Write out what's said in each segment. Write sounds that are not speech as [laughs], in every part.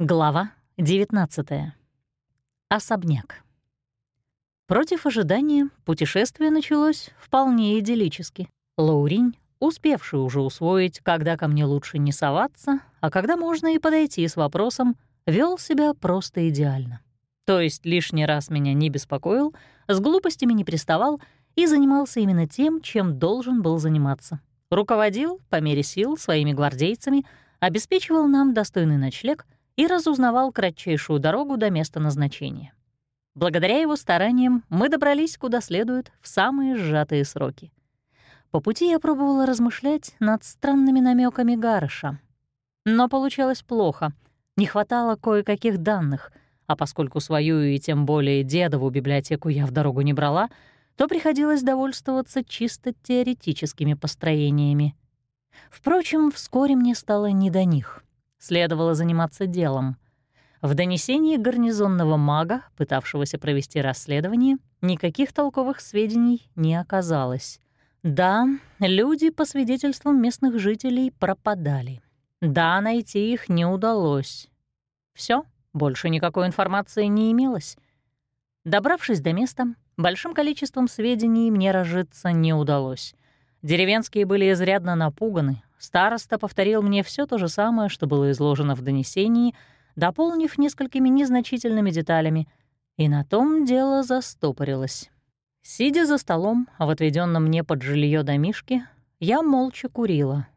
Глава 19. Особняк. Против ожидания путешествие началось вполне идиллически. Лауринь, успевший уже усвоить, когда ко мне лучше не соваться, а когда можно и подойти с вопросом, вел себя просто идеально. То есть лишний раз меня не беспокоил, с глупостями не приставал и занимался именно тем, чем должен был заниматься. Руководил, по мере сил, своими гвардейцами, обеспечивал нам достойный ночлег — и разузнавал кратчайшую дорогу до места назначения. Благодаря его стараниям мы добрались куда следует в самые сжатые сроки. По пути я пробовала размышлять над странными намеками Гарыша. Но получалось плохо, не хватало кое-каких данных, а поскольку свою и тем более дедову библиотеку я в дорогу не брала, то приходилось довольствоваться чисто теоретическими построениями. Впрочем, вскоре мне стало не до них — Следовало заниматься делом. В донесении гарнизонного мага, пытавшегося провести расследование, никаких толковых сведений не оказалось. Да, люди, по свидетельствам местных жителей, пропадали. Да, найти их не удалось. Все, больше никакой информации не имелось. Добравшись до места, большим количеством сведений мне разжиться не удалось. Деревенские были изрядно напуганы, Староста повторил мне все то же самое, что было изложено в донесении, дополнив несколькими незначительными деталями, и на том дело застопорилось. Сидя за столом в отведенном мне под жилье домишке, я молча курила.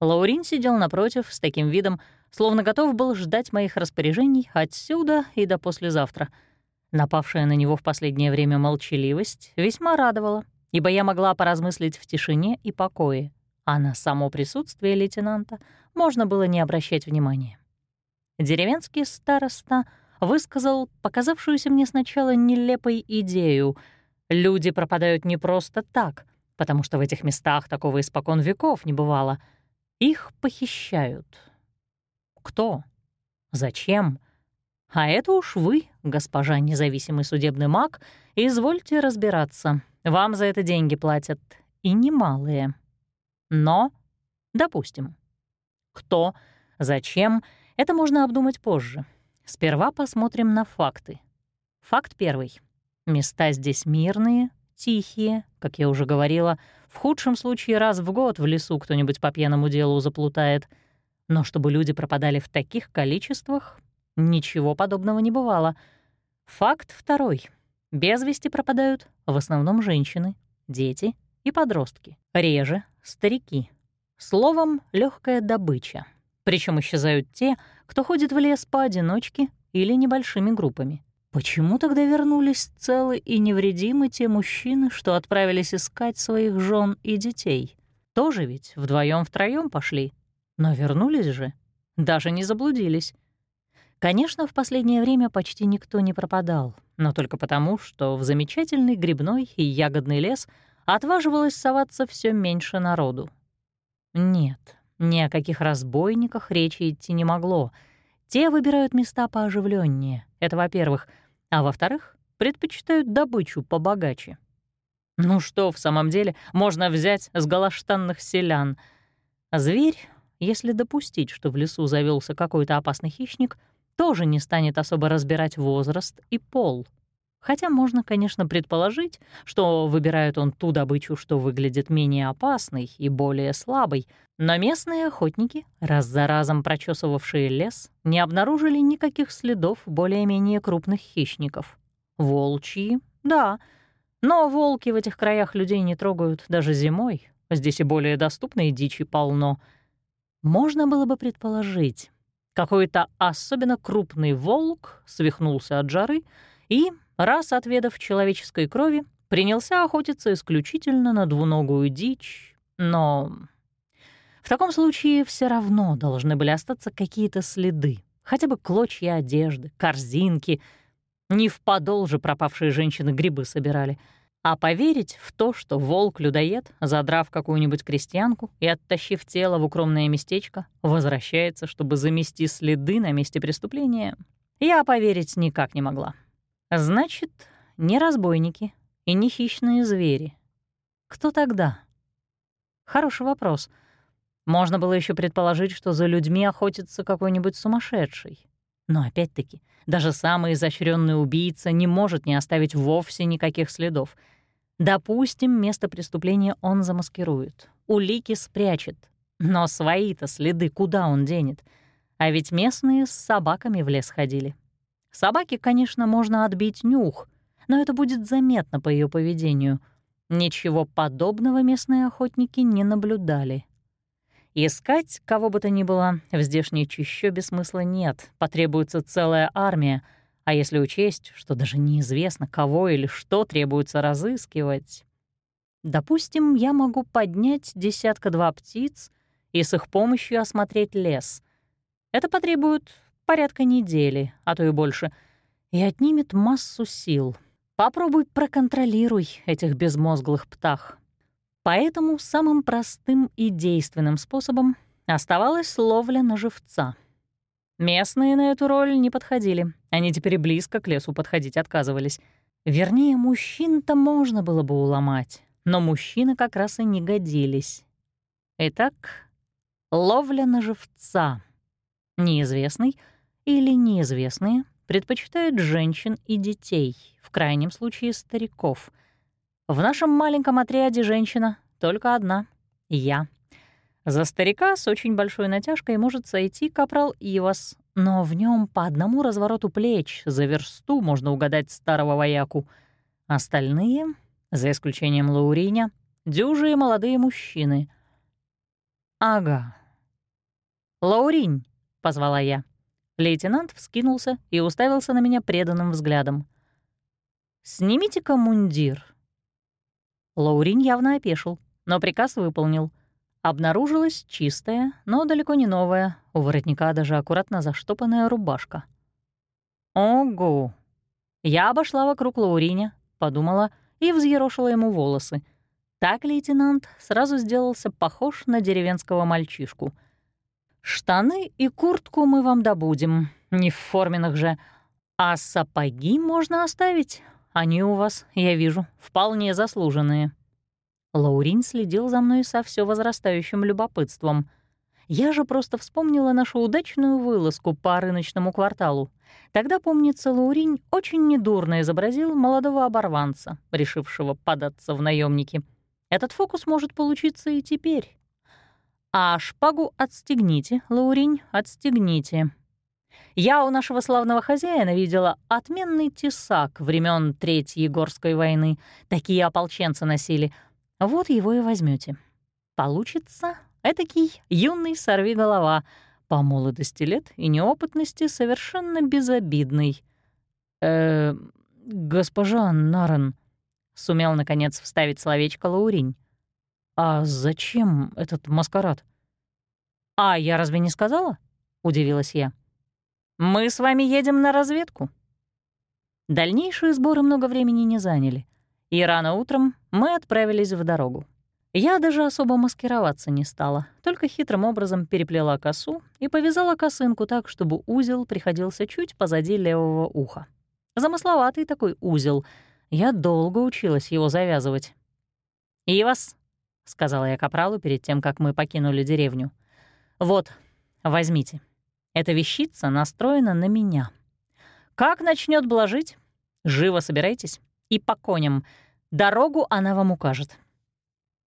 Лаурин сидел напротив с таким видом, словно готов был ждать моих распоряжений отсюда и до послезавтра. Напавшая на него в последнее время молчаливость весьма радовала, ибо я могла поразмыслить в тишине и покое а на само присутствие лейтенанта можно было не обращать внимания. Деревенский староста высказал показавшуюся мне сначала нелепой идею. Люди пропадают не просто так, потому что в этих местах такого испокон веков не бывало. Их похищают. Кто? Зачем? А это уж вы, госпожа независимый судебный маг, извольте разбираться. Вам за это деньги платят, и немалые. Но, допустим, кто, зачем, это можно обдумать позже. Сперва посмотрим на факты. Факт первый. Места здесь мирные, тихие, как я уже говорила. В худшем случае раз в год в лесу кто-нибудь по пьяному делу заплутает. Но чтобы люди пропадали в таких количествах, ничего подобного не бывало. Факт второй. Без вести пропадают в основном женщины, дети и подростки. Реже старики. Словом, легкая добыча. Причем исчезают те, кто ходит в лес поодиночке или небольшими группами. Почему тогда вернулись целы и невредимы те мужчины, что отправились искать своих жен и детей? Тоже ведь вдвоем втроем пошли. Но вернулись же. Даже не заблудились. Конечно, в последнее время почти никто не пропадал, но только потому, что в замечательный грибной и ягодный лес — отваживалось соваться все меньше народу. Нет, ни о каких разбойниках речи идти не могло. Те выбирают места пооживленнее, это во-первых, а во-вторых, предпочитают добычу побогаче. Ну что в самом деле можно взять с голоштанных селян? Зверь, если допустить, что в лесу завелся какой-то опасный хищник, тоже не станет особо разбирать возраст и пол — Хотя можно, конечно, предположить, что выбирает он ту добычу, что выглядит менее опасной и более слабой, но местные охотники, раз за разом прочесывавшие лес, не обнаружили никаких следов более-менее крупных хищников. Волчьи — да, но волки в этих краях людей не трогают даже зимой, здесь и более доступной дичи полно. Можно было бы предположить, какой-то особенно крупный волк свихнулся от жары и раз отведав человеческой крови, принялся охотиться исключительно на двуногую дичь, но... В таком случае все равно должны были остаться какие-то следы, хотя бы клочья одежды, корзинки. Не в подол же пропавшие женщины грибы собирали. А поверить в то, что волк-людоед, задрав какую-нибудь крестьянку и оттащив тело в укромное местечко, возвращается, чтобы замести следы на месте преступления, я поверить никак не могла. Значит, не разбойники и не хищные звери. Кто тогда? Хороший вопрос. Можно было еще предположить, что за людьми охотится какой-нибудь сумасшедший. Но опять-таки, даже самый изощренный убийца не может не оставить вовсе никаких следов. Допустим, место преступления он замаскирует, улики спрячет. Но свои-то следы куда он денет? А ведь местные с собаками в лес ходили. Собаке, конечно, можно отбить нюх, но это будет заметно по ее поведению. Ничего подобного местные охотники не наблюдали. Искать кого бы то ни было в здешней чащобе смысла нет, потребуется целая армия, а если учесть, что даже неизвестно, кого или что требуется разыскивать... Допустим, я могу поднять десятка-два птиц и с их помощью осмотреть лес. Это потребует порядка недели, а то и больше, и отнимет массу сил. Попробуй проконтролируй этих безмозглых птах. Поэтому самым простым и действенным способом оставалась ловля на живца. Местные на эту роль не подходили, они теперь близко к лесу подходить отказывались. Вернее, мужчин-то можно было бы уломать, но мужчины как раз и не годились. Итак, ловля на живца. Неизвестный — или неизвестные предпочитают женщин и детей, в крайнем случае стариков. В нашем маленьком отряде женщина только одна — я. За старика с очень большой натяжкой может сойти капрал Ивас, но в нем по одному развороту плеч за версту можно угадать старого вояку. Остальные, за исключением Лауриня, дюжие молодые мужчины. «Ага». «Лауринь», — позвала я. Лейтенант вскинулся и уставился на меня преданным взглядом. «Снимите-ка мундир». Лаурин явно опешил, но приказ выполнил. Обнаружилась чистая, но далеко не новая, у воротника даже аккуратно заштопанная рубашка. «Ого!» Я обошла вокруг Лауриня, подумала и взъерошила ему волосы. Так лейтенант сразу сделался похож на деревенского мальчишку — Штаны и куртку мы вам добудем, не в форменных же. А сапоги можно оставить. Они у вас, я вижу, вполне заслуженные». Лаурин следил за мной со все возрастающим любопытством. Я же просто вспомнила нашу удачную вылазку по рыночному кварталу. Тогда, помнится, Лаурин очень недурно изобразил молодого оборванца, решившего податься в наемники. Этот фокус может получиться и теперь. А шпагу отстегните, Лауринь, отстегните. Я у нашего славного хозяина видела отменный тесак времен Третьей Горской войны. Такие ополченцы носили. Вот его и возьмете. Получится этакий юный сорвиголова, по молодости лет и неопытности совершенно безобидный. «Э, госпожа Нарен», — сумел, наконец, вставить словечко Лауринь. «А зачем этот маскарад?» «А я разве не сказала?» — удивилась я. «Мы с вами едем на разведку». Дальнейшие сборы много времени не заняли, и рано утром мы отправились в дорогу. Я даже особо маскироваться не стала, только хитрым образом переплела косу и повязала косынку так, чтобы узел приходился чуть позади левого уха. Замысловатый такой узел. Я долго училась его завязывать. «Ивас, — сказала я капралу перед тем, как мы покинули деревню. «Вот, возьмите. Эта вещица настроена на меня. Как начнет блажить, живо собирайтесь и по коням. Дорогу она вам укажет».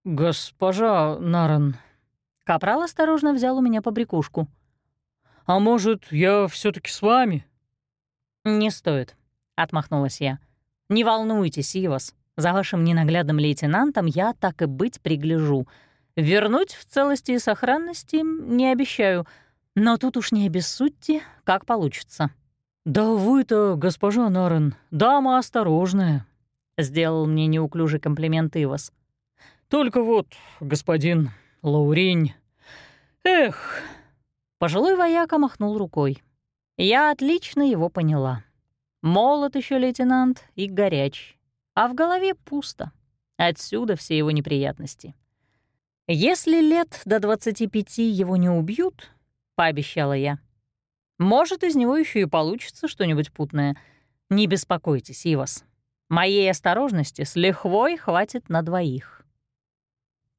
«Госпожа Наран...» Капрал осторожно взял у меня побрякушку. «А может, я все таки с вами?» «Не стоит», — отмахнулась я. «Не волнуйтесь, Ивас. За вашим ненаглядным лейтенантом я, так и быть, пригляжу. Вернуть в целости и сохранности не обещаю, но тут уж не обессудьте, как получится». «Да вы-то, госпожа Нарен, дама осторожная», — сделал мне неуклюжий комплимент Ивас. «Только вот, господин Лаурень, эх...» Пожилой вояка махнул рукой. Я отлично его поняла. Молод еще лейтенант и горяч, а в голове пусто. Отсюда все его неприятности. «Если лет до 25 его не убьют», — пообещала я, «может, из него еще и получится что-нибудь путное. Не беспокойтесь, Ивас. Моей осторожности с лихвой хватит на двоих».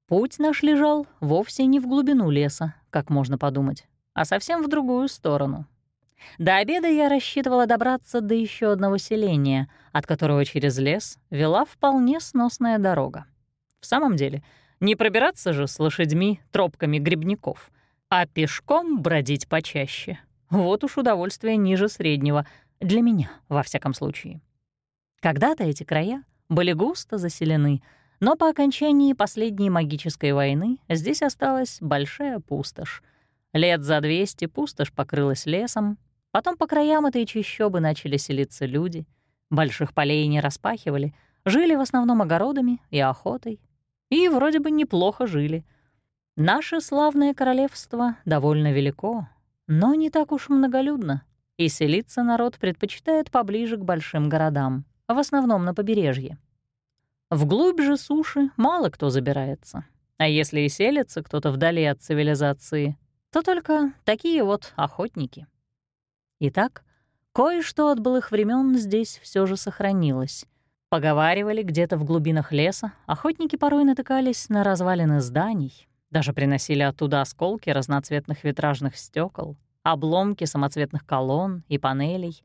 Путь наш лежал вовсе не в глубину леса, как можно подумать, а совсем в другую сторону. До обеда я рассчитывала добраться до еще одного селения, от которого через лес вела вполне сносная дорога. В самом деле, не пробираться же с лошадьми тропками грибников, а пешком бродить почаще. Вот уж удовольствие ниже среднего, для меня, во всяком случае. Когда-то эти края были густо заселены, но по окончании последней магической войны здесь осталась большая пустошь. Лет за 200 пустошь покрылась лесом, потом по краям этой чащобы начали селиться люди, больших полей не распахивали, жили в основном огородами и охотой, и вроде бы неплохо жили. Наше славное королевство довольно велико, но не так уж многолюдно, и селиться народ предпочитает поближе к большим городам, в основном на побережье. Вглубь же суши мало кто забирается. А если и селится кто-то вдали от цивилизации, то только такие вот охотники. Итак, кое-что от былых времен здесь все же сохранилось. Поговаривали где-то в глубинах леса, охотники порой натыкались на развалины зданий, даже приносили оттуда осколки разноцветных витражных стекол, обломки самоцветных колонн и панелей.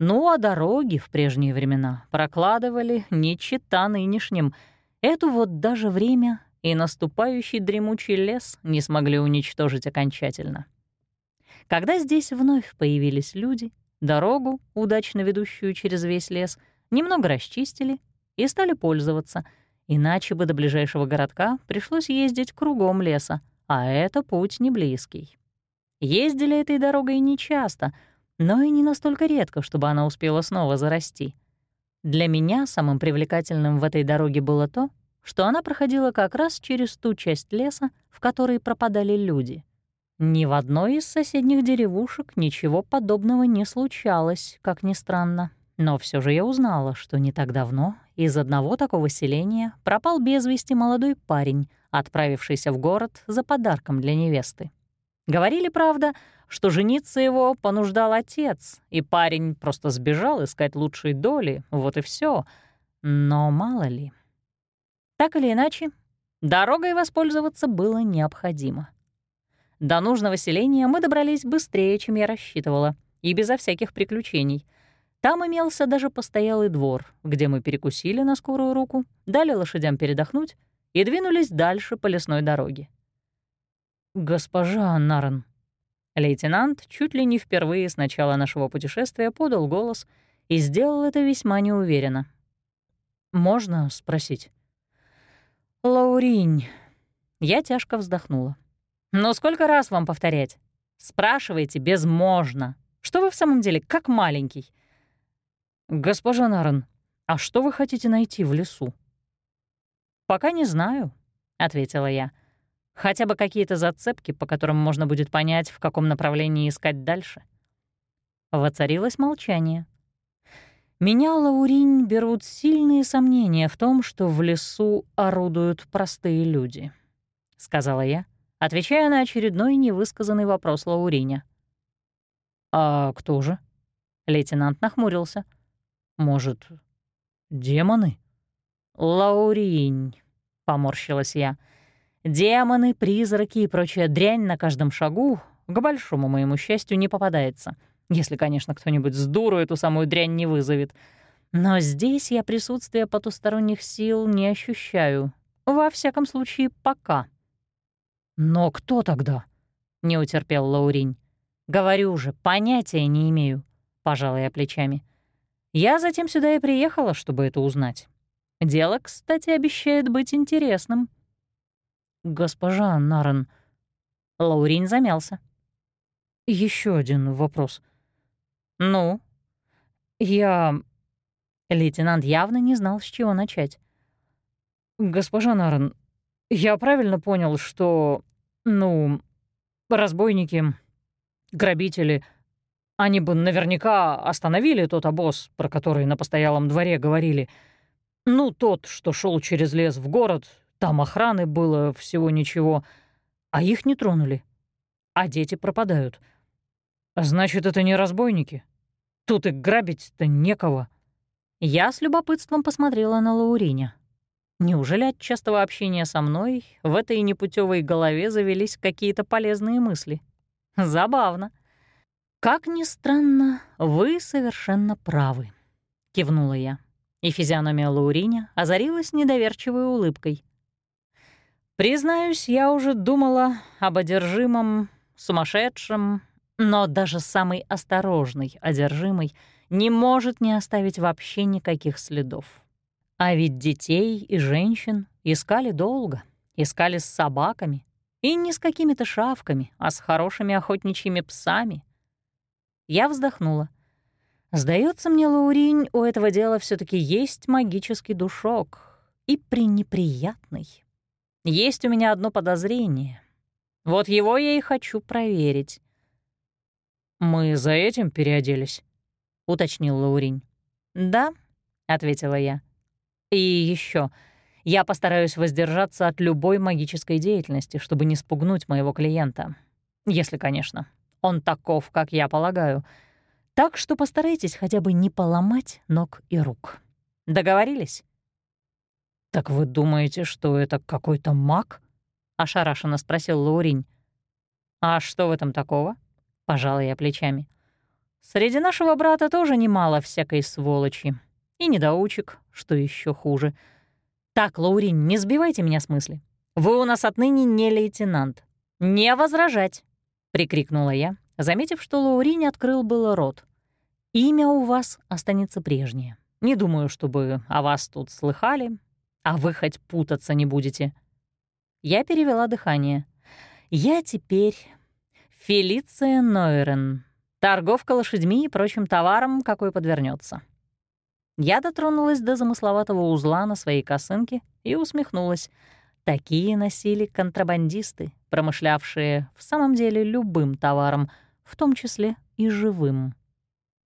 Ну а дороги в прежние времена прокладывали не чита нынешним. Эту вот даже время и наступающий дремучий лес не смогли уничтожить окончательно. Когда здесь вновь появились люди, дорогу, удачно ведущую через весь лес, немного расчистили и стали пользоваться — Иначе бы до ближайшего городка пришлось ездить кругом леса, а это путь не близкий. Ездили этой дорогой нечасто, но и не настолько редко, чтобы она успела снова зарасти. Для меня самым привлекательным в этой дороге было то, что она проходила как раз через ту часть леса, в которой пропадали люди. Ни в одной из соседних деревушек ничего подобного не случалось, как ни странно. Но все же я узнала, что не так давно из одного такого селения пропал без вести молодой парень, отправившийся в город за подарком для невесты. Говорили, правда, что жениться его понуждал отец, и парень просто сбежал искать лучшей доли, вот и все. Но мало ли. Так или иначе, дорогой воспользоваться было необходимо. До нужного селения мы добрались быстрее, чем я рассчитывала, и безо всяких приключений — там имелся даже постоялый двор, где мы перекусили на скорую руку, дали лошадям передохнуть и двинулись дальше по лесной дороге. «Госпожа Нарен», Лейтенант чуть ли не впервые с начала нашего путешествия подал голос и сделал это весьма неуверенно. «Можно спросить?» «Лауринь». Я тяжко вздохнула. «Но сколько раз вам повторять? Спрашивайте без «можно». Что вы в самом деле, как маленький? «Госпожа Нарен, а что вы хотите найти в лесу?» «Пока не знаю», — ответила я. «Хотя бы какие-то зацепки, по которым можно будет понять, в каком направлении искать дальше». Воцарилось молчание. Меня, Лауринь, берут сильные сомнения в том, что в лесу орудуют простые люди, — сказала я, отвечая на очередной невысказанный вопрос Лауриня. «А кто же?» — лейтенант нахмурился — может, демоны? Лауринь, поморщилась я. Демоны, призраки и прочая дрянь на каждом шагу, к большому моему счастью, не попадается. Если, конечно, кто-нибудь с дуру эту самую дрянь не вызовет. Но здесь я присутствие потусторонних сил не ощущаю. Во всяком случае, пока. «Но кто тогда?» — не утерпел Лауринь. «Говорю же, понятия не имею», — пожала я плечами. Я затем сюда и приехала, чтобы это узнать. Дело, кстати, обещает быть интересным. Госпожа Нарен, Лаурин замялся. Еще один вопрос. Ну? Я... Лейтенант явно не знал, с чего начать. Госпожа Нарен, я правильно понял, что, ну, разбойники, грабители — они бы наверняка остановили тот обоз, про который на постоялом дворе говорили. Ну, тот, что шел через лес в город, там охраны было всего ничего, а их не тронули. А дети пропадают. Значит, это не разбойники. Тут и грабить-то некого. Я с любопытством посмотрела на Лауриня. Неужели от частого общения со мной в этой непутевой голове завелись какие-то полезные мысли? Забавно. «Как ни странно, вы совершенно правы», — кивнула я, и физиономия Лауриня озарилась недоверчивой улыбкой. «Признаюсь, я уже думала об одержимом, сумасшедшем, но даже самый осторожный одержимый не может не оставить вообще никаких следов. А ведь детей и женщин искали долго, искали с собаками, и не с какими-то шавками, а с хорошими охотничьими псами. Я вздохнула. Сдается мне, Лауринь, у этого дела все таки есть магический душок. И пренеприятный. Есть у меня одно подозрение. Вот его я и хочу проверить. «Мы за этим переоделись?» — уточнил Лауринь. «Да», — ответила я. «И еще. Я постараюсь воздержаться от любой магической деятельности, чтобы не спугнуть моего клиента. Если, конечно, он таков, как я полагаю. Так что постарайтесь хотя бы не поломать ног и рук. Договорились? «Так вы думаете, что это какой-то маг?» — ошарашенно спросил Лауринь. «А что в этом такого?» — пожала я плечами. «Среди нашего брата тоже немало всякой сволочи. И недоучек, что еще хуже — «Так, Лаурин, не сбивайте меня с мысли. Вы у нас отныне не лейтенант. Не возражать!» — прикрикнула я, заметив, что Лаурин открыл было рот. «Имя у вас останется прежнее. Не думаю, чтобы о вас тут слыхали, а вы хоть путаться не будете». Я перевела дыхание. «Я теперь Фелиция Нойрен, торговка лошадьми и прочим товаром, какой подвернется. Я дотронулась до замысловатого узла на своей косынке и усмехнулась. Такие носили контрабандисты, промышлявшие в самом деле любым товаром, в том числе и живым.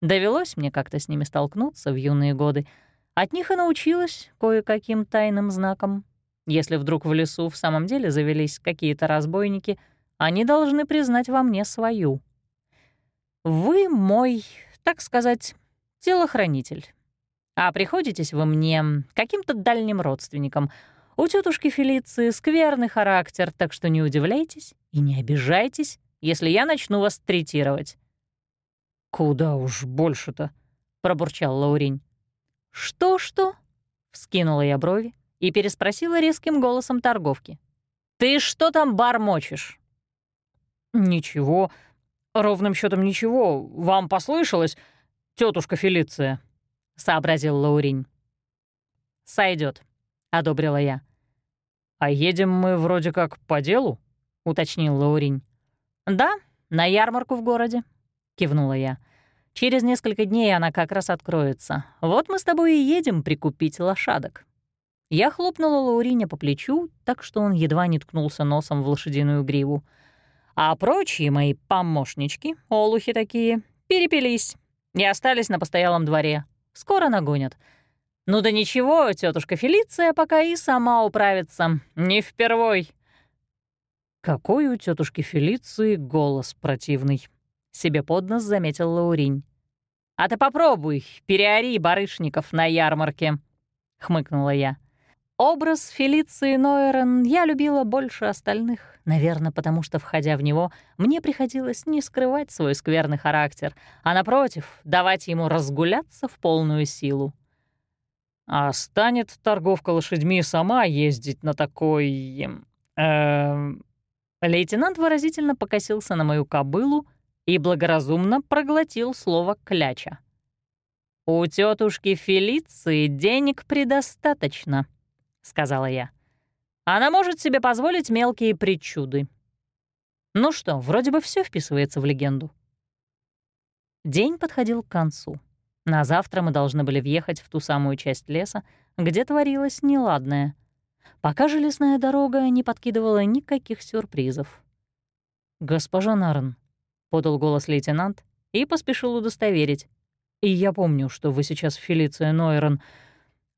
Довелось мне как-то с ними столкнуться в юные годы. От них и научилась кое-каким тайным знаком. Если вдруг в лесу в самом деле завелись какие-то разбойники, они должны признать во мне свою. Вы мой, так сказать, телохранитель. А приходитесь вы мне каким-то дальним родственником. У тетушки Фелиции скверный характер, так что не удивляйтесь и не обижайтесь, если я начну вас третировать». «Куда уж больше-то?» — пробурчал Лаурень. «Что-что?» — вскинула я брови и переспросила резким голосом торговки. «Ты что там бормочешь?» «Ничего, ровным счетом ничего. Вам послышалось, тетушка Фелиция?» — сообразил Лауринь. Сойдет, одобрила я. «А едем мы вроде как по делу?» — уточнил Лауринь. «Да, на ярмарку в городе», — кивнула я. «Через несколько дней она как раз откроется. Вот мы с тобой и едем прикупить лошадок». Я хлопнула Лауриня по плечу, так что он едва не ткнулся носом в лошадиную гриву. А прочие мои помощнички, олухи такие, перепились и остались на постоялом дворе. Скоро нагонят. Ну да ничего, тетушка Фелиция пока и сама управится. Не впервой. Какой у тетушки Фелиции голос противный. Себе под нос заметил Лауринь. «А ты попробуй, переори барышников на ярмарке», — хмыкнула я. Образ Фелиции Нойерен я любила больше остальных, наверное, потому что, входя в него, мне приходилось не скрывать свой скверный характер, а, напротив, давать ему разгуляться в полную силу. А станет торговка лошадьми сама ездить на такой... Э, Лейтенант выразительно покосился на мою кобылу и благоразумно проглотил слово «кляча». «У тетушки Фелиции денег предостаточно», — сказала я. «Она может себе позволить мелкие причуды». Ну что, вроде бы все вписывается в легенду. День подходил к концу. На завтра мы должны были въехать в ту самую часть леса, где творилось неладное. Пока же лесная дорога не подкидывала никаких сюрпризов. «Госпожа Нарн», — подал голос лейтенант и поспешил удостоверить. «И я помню, что вы сейчас Фелиция Нойрон,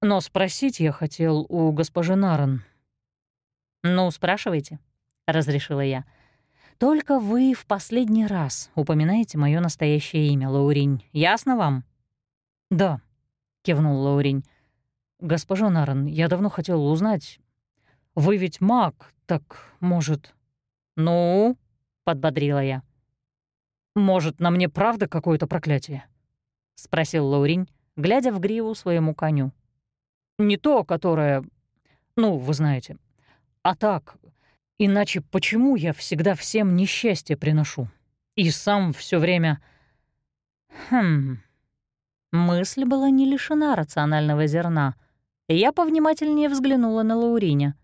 но спросить я хотел у госпожи Наран. «Ну, спрашивайте», — разрешила я. «Только вы в последний раз упоминаете мое настоящее имя, Лауринь. Ясно вам?» «Да», — кивнул Лауринь. «Госпожа Наран, я давно хотел узнать. Вы ведь маг, так, может...» «Ну?» — подбодрила я. «Может, на мне правда какое-то проклятие?» — спросил Лауринь, глядя в гриву своему коню. «Не то, которое... Ну, вы знаете. А так, иначе почему я всегда всем несчастье приношу? И сам все время...» «Хм...» Мысль была не лишена рационального зерна, я повнимательнее взглянула на Лауриня.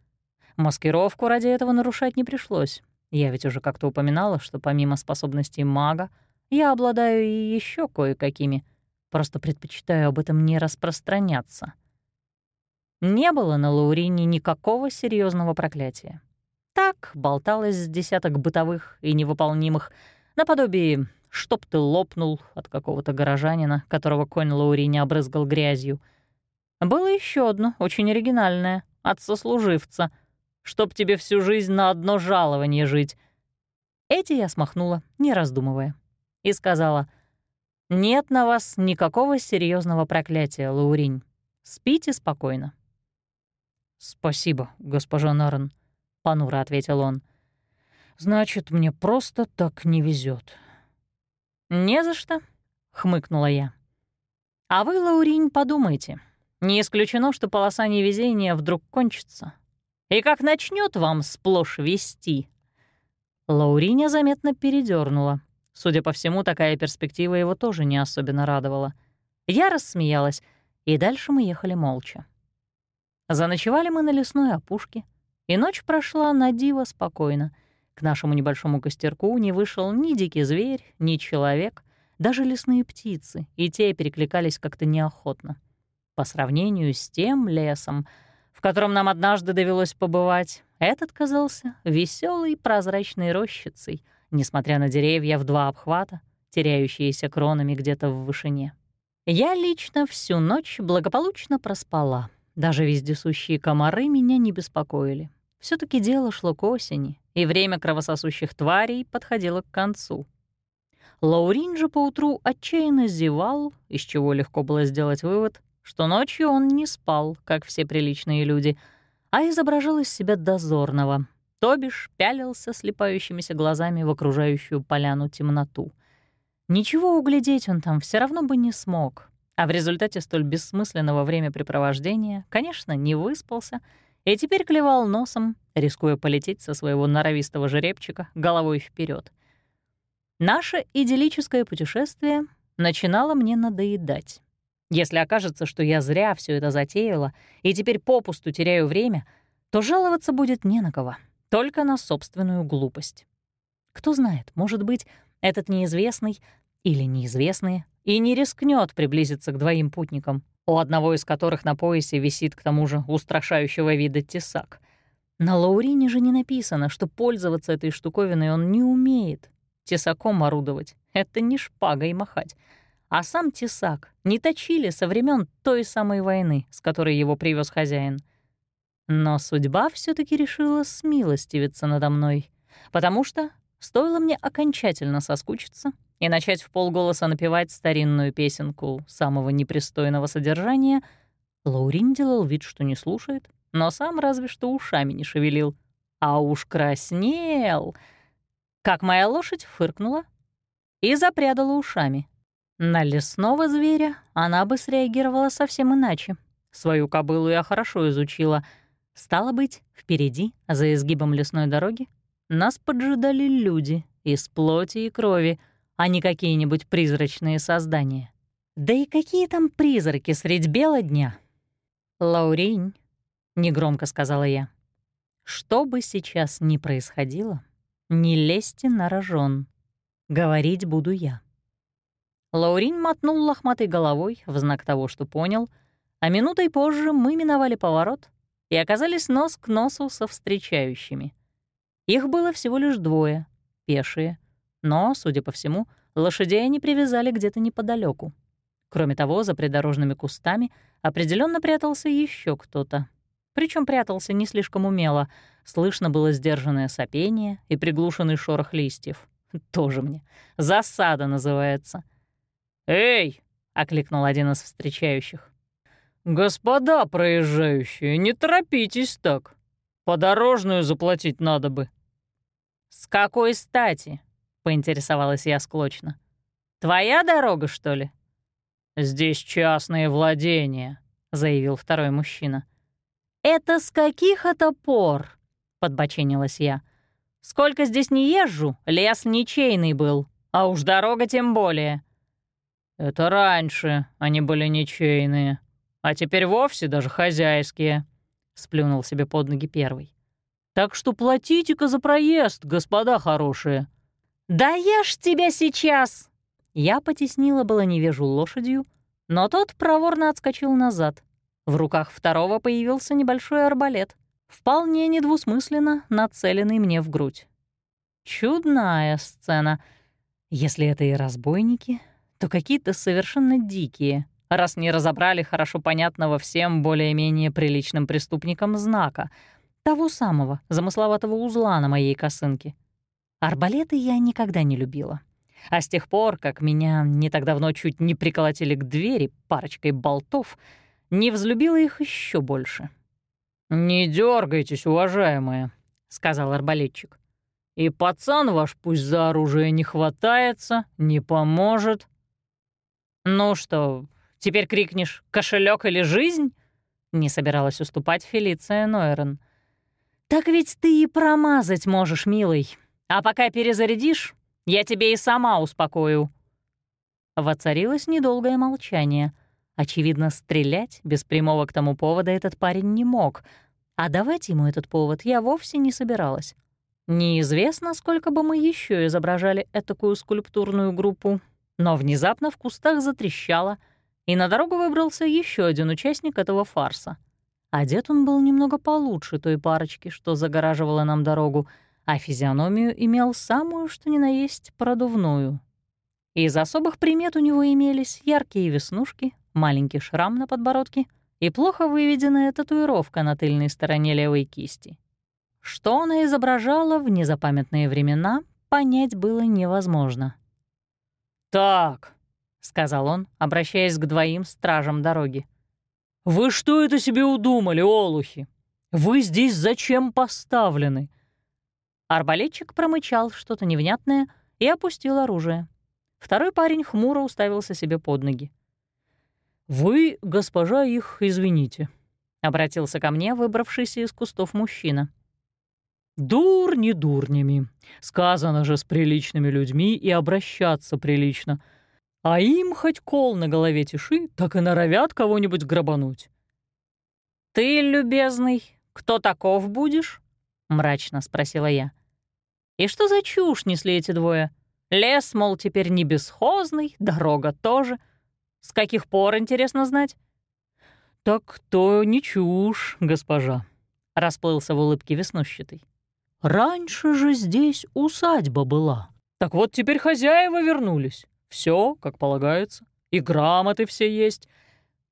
Маскировку ради этого нарушать не пришлось. Я ведь уже как-то упоминала, что помимо способностей мага, я обладаю и еще кое-какими, просто предпочитаю об этом не распространяться. Не было на Лаурине никакого серьезного проклятия. Так болталось с десяток бытовых и невыполнимых, наподобие чтоб ты лопнул от какого-то горожанина, которого конь Лаури не обрызгал грязью. Было еще одно, очень оригинальное, от сослуживца, чтоб тебе всю жизнь на одно жалование жить. Эти я смахнула, не раздумывая, и сказала, «Нет на вас никакого серьезного проклятия, Лауринь. Спите спокойно». «Спасибо, госпожа Нарен», — понуро ответил он. «Значит, мне просто так не везет. «Не за что», — хмыкнула я. «А вы, Лауринь, подумайте. Не исключено, что полоса невезения вдруг кончится. И как начнет вам сплошь вести». Лауриня заметно передернула. Судя по всему, такая перспектива его тоже не особенно радовала. Я рассмеялась, и дальше мы ехали молча. Заночевали мы на лесной опушке, и ночь прошла на диво спокойно — к нашему небольшому костерку не вышел ни дикий зверь, ни человек, даже лесные птицы, и те перекликались как-то неохотно. По сравнению с тем лесом, в котором нам однажды довелось побывать, этот казался веселой прозрачной рощицей, несмотря на деревья в два обхвата, теряющиеся кронами где-то в вышине. Я лично всю ночь благополучно проспала. Даже вездесущие комары меня не беспокоили все таки дело шло к осени, и время кровососущих тварей подходило к концу. Лаурин же поутру отчаянно зевал, из чего легко было сделать вывод, что ночью он не спал, как все приличные люди, а изображал из себя дозорного, то бишь пялился слепающимися глазами в окружающую поляну темноту. Ничего углядеть он там все равно бы не смог, а в результате столь бессмысленного времяпрепровождения, конечно, не выспался — и теперь клевал носом, рискуя полететь со своего норовистого жеребчика головой вперед. Наше идиллическое путешествие начинало мне надоедать. Если окажется, что я зря все это затеяла и теперь попусту теряю время, то жаловаться будет не на кого, только на собственную глупость. Кто знает, может быть, этот неизвестный или неизвестные и не рискнет приблизиться к двоим путникам, у одного из которых на поясе висит к тому же устрашающего вида тесак. На Лаурине же не написано, что пользоваться этой штуковиной он не умеет. Тесаком орудовать — это не шпагой махать. А сам тесак не точили со времен той самой войны, с которой его привез хозяин. Но судьба все таки решила смилостивиться надо мной, потому что стоило мне окончательно соскучиться — и начать в полголоса напевать старинную песенку самого непристойного содержания, Лаурин делал вид, что не слушает, но сам разве что ушами не шевелил. А уж краснел! Как моя лошадь фыркнула и запрядала ушами. На лесного зверя она бы среагировала совсем иначе. Свою кобылу я хорошо изучила. Стало быть, впереди, за изгибом лесной дороги, нас поджидали люди из плоти и крови — а не какие-нибудь призрачные создания. Да и какие там призраки средь бела дня? «Лауринь», — негромко сказала я, — «что бы сейчас ни происходило, не лезьте на рожон. Говорить буду я». Лауринь мотнул лохматой головой в знак того, что понял, а минутой позже мы миновали поворот и оказались нос к носу со встречающими. Их было всего лишь двое, пешие — но, судя по всему, лошадей они привязали где-то неподалеку. Кроме того, за придорожными кустами определенно прятался еще кто-то. Причем прятался не слишком умело. Слышно было сдержанное сопение и приглушенный шорох листьев. [laughs] Тоже мне. Засада называется. «Эй!» — окликнул один из встречающих. «Господа проезжающие, не торопитесь так. Подорожную заплатить надо бы». «С какой стати?» — поинтересовалась я склочно. «Твоя дорога, что ли?» «Здесь частные владения», — заявил второй мужчина. «Это с каких это пор?» — подбоченилась я. «Сколько здесь не езжу, лес ничейный был, а уж дорога тем более». «Это раньше они были ничейные, а теперь вовсе даже хозяйские», — сплюнул себе под ноги первый. «Так что платите-ка за проезд, господа хорошие». «Да я ж тебя сейчас!» Я потеснила было невежу лошадью, но тот проворно отскочил назад. В руках второго появился небольшой арбалет, вполне недвусмысленно нацеленный мне в грудь. Чудная сцена. Если это и разбойники, то какие-то совершенно дикие, раз не разобрали хорошо понятного всем более-менее приличным преступникам знака, того самого замысловатого узла на моей косынке. Арбалеты я никогда не любила. А с тех пор, как меня не так давно чуть не приколотили к двери парочкой болтов, не взлюбила их еще больше. «Не дергайтесь, уважаемая», — сказал арбалетчик. «И пацан ваш пусть за оружие не хватается, не поможет». «Ну что, теперь крикнешь «кошелек или жизнь»?» Не собиралась уступать Фелиция Нойрон. «Так ведь ты и промазать можешь, милый. А пока перезарядишь, я тебе и сама успокою». Воцарилось недолгое молчание. Очевидно, стрелять без прямого к тому повода этот парень не мог, а давать ему этот повод я вовсе не собиралась. Неизвестно, сколько бы мы еще изображали этакую скульптурную группу, но внезапно в кустах затрещало, и на дорогу выбрался еще один участник этого фарса. Одет он был немного получше той парочки, что загораживала нам дорогу, а физиономию имел самую, что ни на есть, продувную. Из особых примет у него имелись яркие веснушки, маленький шрам на подбородке и плохо выведенная татуировка на тыльной стороне левой кисти. Что она изображала в незапамятные времена, понять было невозможно. «Так», — сказал он, обращаясь к двоим стражам дороги. «Вы что это себе удумали, олухи? Вы здесь зачем поставлены?» Арбалетчик промычал что-то невнятное и опустил оружие. Второй парень хмуро уставился себе под ноги. «Вы, госпожа, их извините», — обратился ко мне выбравшийся из кустов мужчина. «Дурни дурнями. Сказано же с приличными людьми и обращаться прилично. А им хоть кол на голове тиши, так и норовят кого-нибудь грабануть». «Ты, любезный, кто таков будешь?» — мрачно спросила я. «И что за чушь несли эти двое? Лес, мол, теперь не бесхозный, дорога тоже. С каких пор, интересно знать?» «Так то не чушь, госпожа», — расплылся в улыбке веснущатый. Раньше же здесь усадьба была. Так вот теперь хозяева вернулись. Все, как полагается. И грамоты все есть.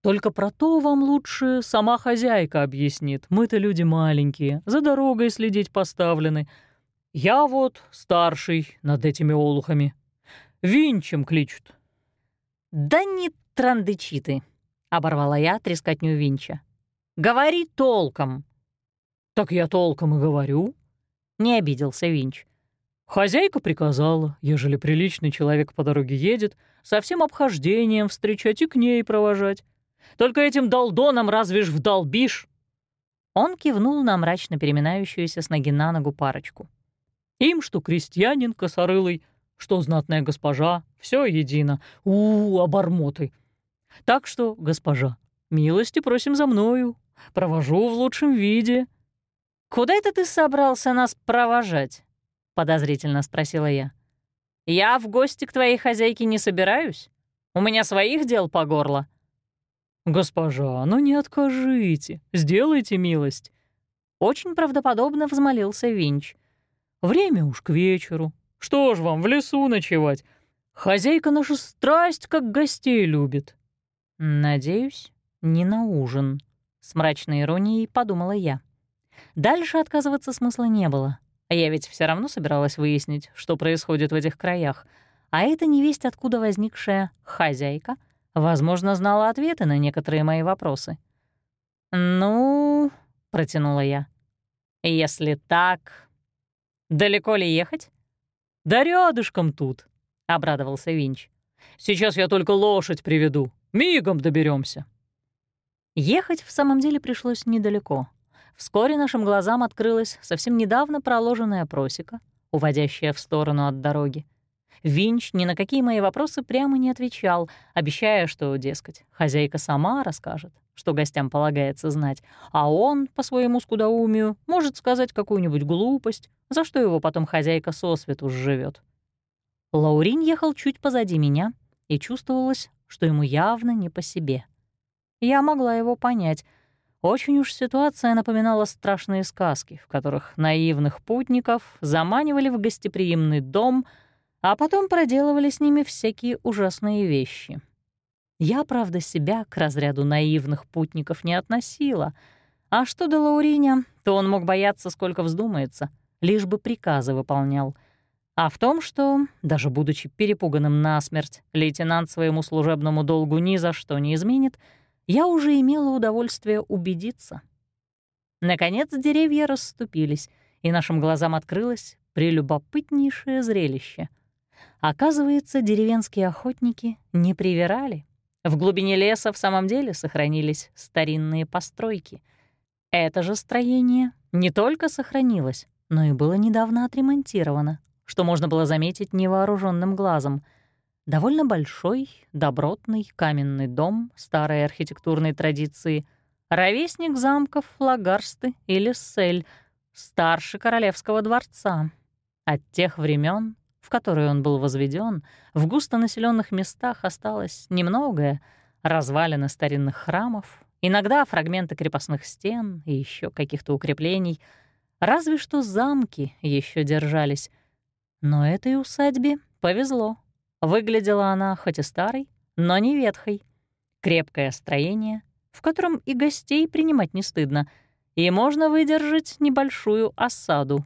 Только про то вам лучше сама хозяйка объяснит. Мы-то люди маленькие, за дорогой следить поставлены. Я вот старший над этими олухами. Винчем кличут. «Да не трандычи ты», — оборвала я трескотню Винча. «Говори толком». «Так я толком и говорю», — не обиделся Винч. «Хозяйка приказала, ежели приличный человек по дороге едет, со всем обхождением встречать и к ней провожать. Только этим долдоном разве ж вдолбишь?» Он кивнул на мрачно переминающуюся с ноги на ногу парочку. «Им, что крестьянин косорылый, что знатная госпожа, все едино. У, -у обормоты. Так что, госпожа, милости просим за мною, провожу в лучшем виде». «Куда это ты собрался нас провожать?» — подозрительно спросила я. «Я в гости к твоей хозяйке не собираюсь. У меня своих дел по горло». «Госпожа, ну не откажите, сделайте милость». Очень правдоподобно взмолился Винч. «Время уж к вечеру. Что ж вам, в лесу ночевать? Хозяйка наша страсть, как гостей любит». «Надеюсь, не на ужин», — с мрачной иронией подумала я. Дальше отказываться смысла не было. Я ведь все равно собиралась выяснить, что происходит в этих краях. А эта невесть, откуда возникшая хозяйка, возможно, знала ответы на некоторые мои вопросы. «Ну...» — протянула я. «Если так, далеко ли ехать?» «Да рядышком тут», — обрадовался Винч. «Сейчас я только лошадь приведу. Мигом доберемся. Ехать в самом деле пришлось недалеко. Вскоре нашим глазам открылась совсем недавно проложенная просека, уводящая в сторону от дороги. Винч ни на какие мои вопросы прямо не отвечал, обещая, что, дескать, хозяйка сама расскажет, что гостям полагается знать, а он, по своему скудоумию, может сказать какую-нибудь глупость, за что его потом хозяйка сосвету сживет. Лаурин ехал чуть позади меня, и чувствовалось, что ему явно не по себе. Я могла его понять. Очень уж ситуация напоминала страшные сказки, в которых наивных путников заманивали в гостеприимный дом — а потом проделывали с ними всякие ужасные вещи. Я, правда, себя к разряду наивных путников не относила, а что до Лауриня, то он мог бояться, сколько вздумается, лишь бы приказы выполнял. А в том, что, даже будучи перепуганным насмерть, лейтенант своему служебному долгу ни за что не изменит, я уже имела удовольствие убедиться. Наконец деревья расступились, и нашим глазам открылось прелюбопытнейшее зрелище — Оказывается, деревенские охотники не привирали. В глубине леса в самом деле сохранились старинные постройки. Это же строение не только сохранилось, но и было недавно отремонтировано, что можно было заметить невооруженным глазом. Довольно большой, добротный каменный дом старой архитектурной традиции, ровесник замков Лагарсты или Сель, старше королевского дворца. От тех времен в которую он был возведен, в густонаселенных местах осталось немногое, развалины старинных храмов, иногда фрагменты крепостных стен и еще каких-то укреплений. Разве что замки еще держались. Но этой усадьбе повезло. Выглядела она хоть и старой, но не ветхой. Крепкое строение, в котором и гостей принимать не стыдно, и можно выдержать небольшую осаду.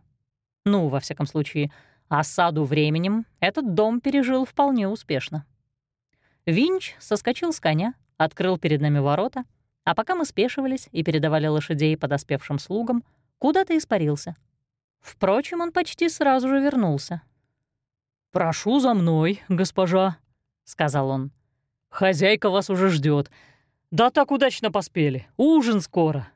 Ну, во всяком случае, — Осаду временем этот дом пережил вполне успешно. Винч соскочил с коня, открыл перед нами ворота, а пока мы спешивались и передавали лошадей подоспевшим слугам, куда-то испарился. Впрочем, он почти сразу же вернулся. «Прошу за мной, госпожа», — сказал он. «Хозяйка вас уже ждет. Да так удачно поспели. Ужин скоро».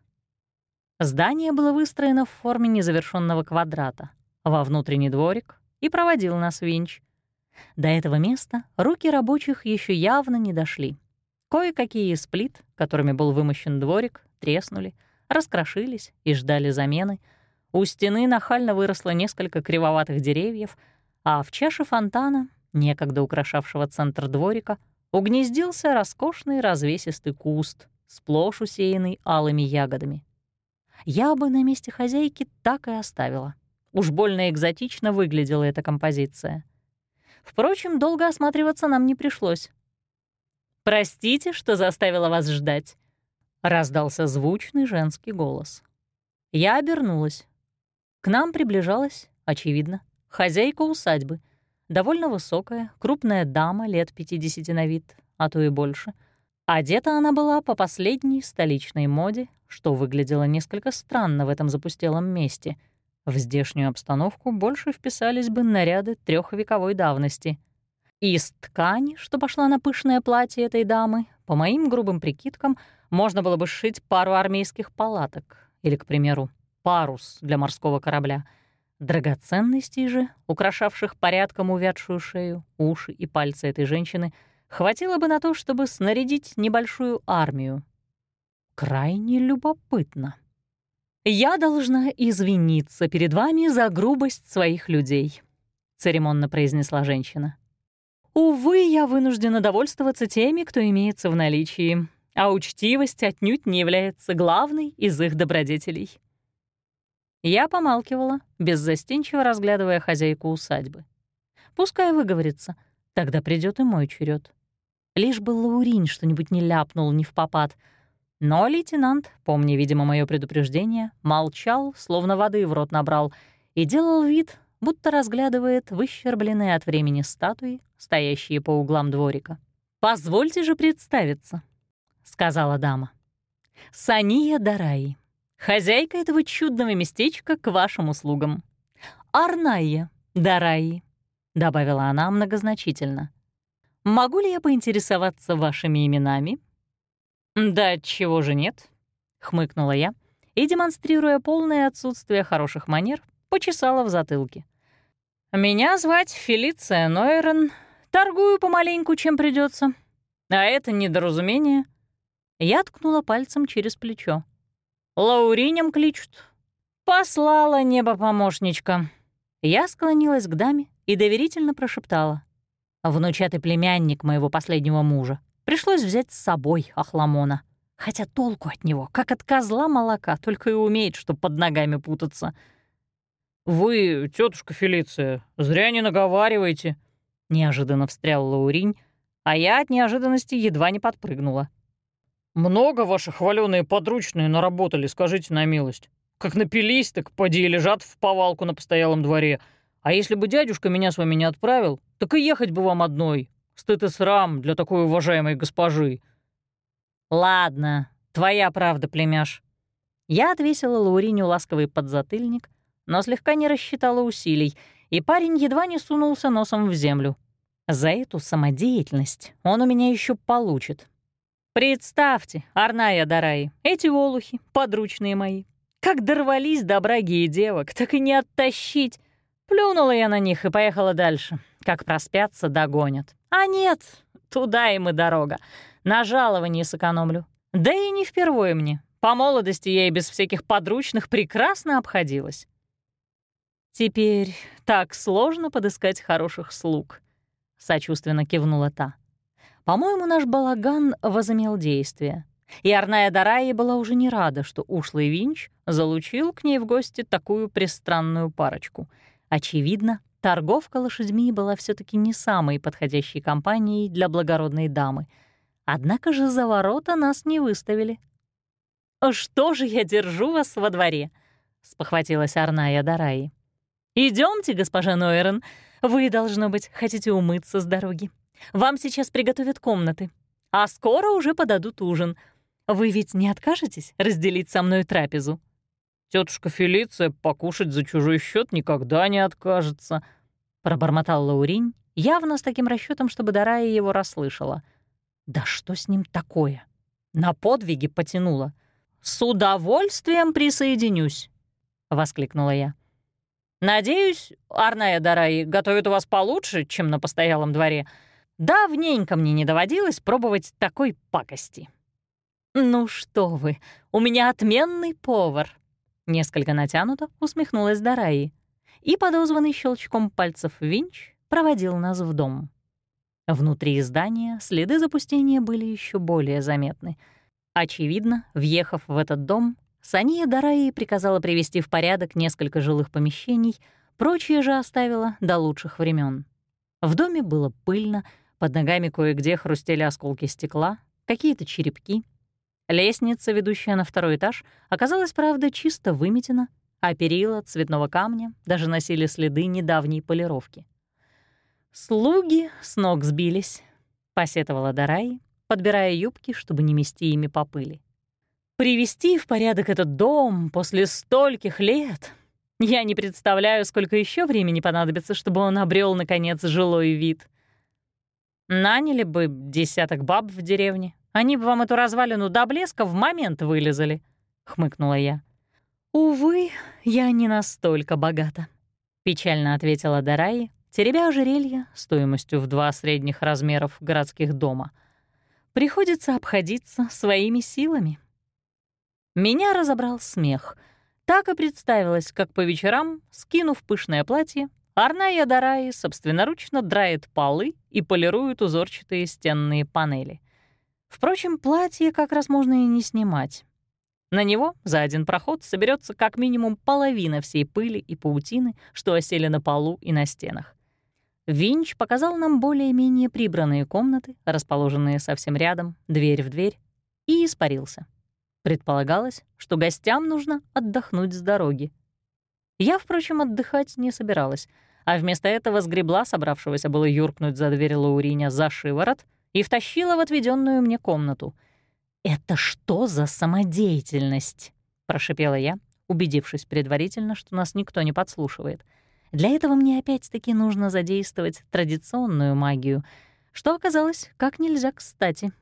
Здание было выстроено в форме незавершенного квадрата. Во внутренний дворик и проводил нас Винч. До этого места руки рабочих еще явно не дошли. Кое-какие из плит, которыми был вымощен дворик, треснули, раскрошились и ждали замены. У стены нахально выросло несколько кривоватых деревьев, а в чаше фонтана, некогда украшавшего центр дворика, угнездился роскошный развесистый куст, сплошь усеянный алыми ягодами. Я бы на месте хозяйки так и оставила — Уж больно экзотично выглядела эта композиция. Впрочем, долго осматриваться нам не пришлось. «Простите, что заставила вас ждать», — раздался звучный женский голос. Я обернулась. К нам приближалась, очевидно, хозяйка усадьбы, довольно высокая, крупная дама лет 50 на вид, а то и больше. Одета она была по последней столичной моде, что выглядело несколько странно в этом запустелом месте — в здешнюю обстановку больше вписались бы наряды трехвековой давности. Из ткани, что пошла на пышное платье этой дамы, по моим грубым прикидкам, можно было бы сшить пару армейских палаток или, к примеру, парус для морского корабля. Драгоценностей же, украшавших порядком увядшую шею, уши и пальцы этой женщины, хватило бы на то, чтобы снарядить небольшую армию. Крайне любопытно. «Я должна извиниться перед вами за грубость своих людей», — церемонно произнесла женщина. «Увы, я вынуждена довольствоваться теми, кто имеется в наличии, а учтивость отнюдь не является главной из их добродетелей». Я помалкивала, беззастенчиво разглядывая хозяйку усадьбы. Пускай выговорится, тогда придет и мой черед. Лишь бы Лаурин что-нибудь не ляпнул не в попад — но лейтенант, помня, видимо, мое предупреждение, молчал, словно воды в рот набрал, и делал вид, будто разглядывает выщербленные от времени статуи, стоящие по углам дворика. «Позвольте же представиться», — сказала дама. «Сания Дараи, хозяйка этого чудного местечка к вашим услугам. Арная Дараи, добавила она многозначительно. «Могу ли я поинтересоваться вашими именами?» «Да чего же нет?» — хмыкнула я и, демонстрируя полное отсутствие хороших манер, почесала в затылке. «Меня звать Фелиция Нойрен. Торгую помаленьку, чем придется. А это недоразумение». Я ткнула пальцем через плечо. «Лауринем кличут». «Послала небо-помощничка». Я склонилась к даме и доверительно прошептала. Внучатый племянник моего последнего мужа. Пришлось взять с собой Ахламона. Хотя толку от него, как от козла молока, только и умеет, что под ногами путаться. «Вы, тетушка Фелиция, зря не наговариваете», — неожиданно встрял Лауринь, а я от неожиданности едва не подпрыгнула. «Много ваши хваленые подручные наработали, скажите на милость. Как напились, так поди и лежат в повалку на постоялом дворе. А если бы дядюшка меня с вами не отправил, так и ехать бы вам одной. Стыд и срам для такой уважаемой госпожи». «Ладно, твоя правда, племяш». Я отвесила Лауриню ласковый подзатыльник, но слегка не рассчитала усилий, и парень едва не сунулся носом в землю. За эту самодеятельность он у меня еще получит. Представьте, Арная Дарай, эти олухи, подручные мои, как дорвались до браги и девок, так и не оттащить. Плюнула я на них и поехала дальше. Как проспятся, догонят. А нет, туда им и дорога. На жаловании сэкономлю. Да и не впервые мне. По молодости я и без всяких подручных прекрасно обходилась. Теперь так сложно подыскать хороших слуг. Сочувственно кивнула та. По-моему, наш балаган возымел действие. И Арная Дараи была уже не рада, что ушлый Винч залучил к ней в гости такую пристранную парочку. Очевидно, торговка лошадьми была все таки не самой подходящей компанией для благородной дамы. Однако же за ворота нас не выставили. «Что же я держу вас во дворе?» — спохватилась Арная Дараи. Идемте, госпожа Нойерон. Вы, должно быть, хотите умыться с дороги. Вам сейчас приготовят комнаты, а скоро уже подадут ужин. Вы ведь не откажетесь разделить со мной трапезу?» Тетушка Фелиция покушать за чужой счет никогда не откажется», — пробормотал Лауринь, явно с таким расчетом, чтобы Дарая его расслышала. «Да что с ним такое? На подвиги потянуло. С удовольствием присоединюсь!» — воскликнула я. «Надеюсь, Арная Дарай готовит у вас получше, чем на постоялом дворе. Давненько мне не доводилось пробовать такой пакости». «Ну что вы, у меня отменный повар!» Несколько натянуто усмехнулась Дараи и, подозванный щелчком пальцев Винч, проводил нас в дом. Внутри здания следы запустения были еще более заметны. Очевидно, въехав в этот дом, Сания Дараи приказала привести в порядок несколько жилых помещений, прочие же оставила до лучших времен. В доме было пыльно, под ногами кое-где хрустели осколки стекла, какие-то черепки. Лестница, ведущая на второй этаж, оказалась, правда, чисто выметена, а перила цветного камня даже носили следы недавней полировки. «Слуги с ног сбились», — посетовала Дарай, подбирая юбки, чтобы не мести ими по пыли. «Привести в порядок этот дом после стольких лет я не представляю, сколько еще времени понадобится, чтобы он обрел наконец, жилой вид. Наняли бы десяток баб в деревне. Они бы вам эту развалину до блеска в момент вылезали», — хмыкнула я. «Увы, я не настолько богата», — печально ответила Дараи, теребя ожерелье стоимостью в два средних размеров городских дома. «Приходится обходиться своими силами». Меня разобрал смех. Так и представилось, как по вечерам, скинув пышное платье, Арная Дараи собственноручно драет полы и полирует узорчатые стенные панели. Впрочем, платье как раз можно и не снимать. На него за один проход соберется как минимум половина всей пыли и паутины, что осели на полу и на стенах. Винч показал нам более-менее прибранные комнаты, расположенные совсем рядом, дверь в дверь, и испарился. Предполагалось, что гостям нужно отдохнуть с дороги. Я, впрочем, отдыхать не собиралась — а вместо этого сгребла собравшегося было юркнуть за дверь Лауриня за шиворот и втащила в отведенную мне комнату. «Это что за самодеятельность?» — прошипела я, убедившись предварительно, что нас никто не подслушивает. Для этого мне опять-таки нужно задействовать традиционную магию, что оказалось как нельзя кстати.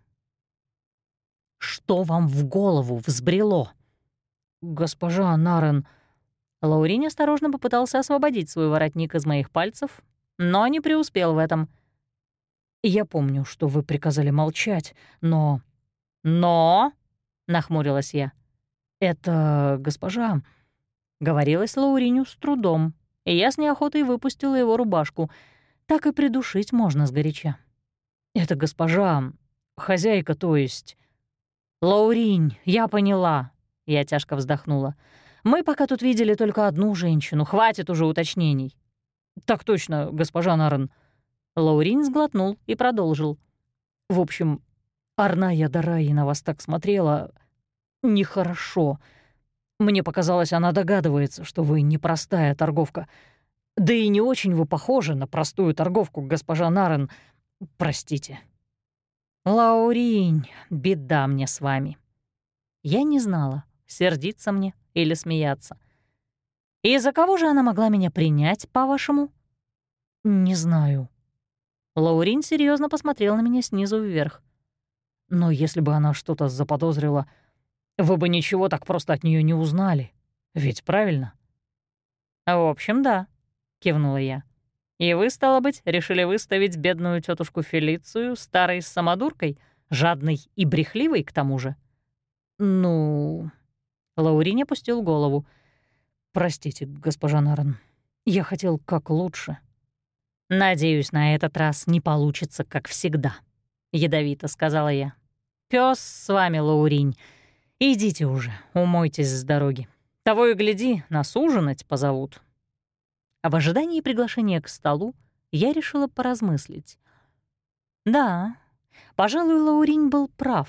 «Что вам в голову взбрело?» «Госпожа Нарен...» Лаурин осторожно попытался освободить свой воротник из моих пальцев, но не преуспел в этом. «Я помню, что вы приказали молчать, но...» «Но...» — нахмурилась я. «Это госпожа...» — говорилось Лауриню с трудом, и я с неохотой выпустила его рубашку. Так и придушить можно сгоряча. «Это госпожа... хозяйка, то есть...» «Лауринь, я поняла», — я тяжко вздохнула. «Мы пока тут видели только одну женщину, хватит уже уточнений». «Так точно, госпожа Нарен». Лаурин сглотнул и продолжил. «В общем, Арная Дараи на вас так смотрела... нехорошо. Мне показалось, она догадывается, что вы непростая торговка. Да и не очень вы похожи на простую торговку, госпожа Нарен. Простите». «Лауринь, беда мне с вами». Я не знала, сердиться мне или смеяться. И за кого же она могла меня принять, по-вашему? Не знаю. Лаурин серьезно посмотрел на меня снизу вверх. Но если бы она что-то заподозрила, вы бы ничего так просто от нее не узнали. Ведь правильно? В общем, да, кивнула я. И вы, стало быть, решили выставить бедную тетушку Фелицию старой самодуркой, жадной и брехливой к тому же? Ну... Лаурин опустил голову. «Простите, госпожа Нарен, я хотел как лучше». «Надеюсь, на этот раз не получится, как всегда», — ядовито сказала я. Пёс с вами, Лауринь. Идите уже, умойтесь с дороги. Того и гляди, нас ужинать позовут». А в ожидании приглашения к столу я решила поразмыслить. Да, пожалуй, Лауринь был прав.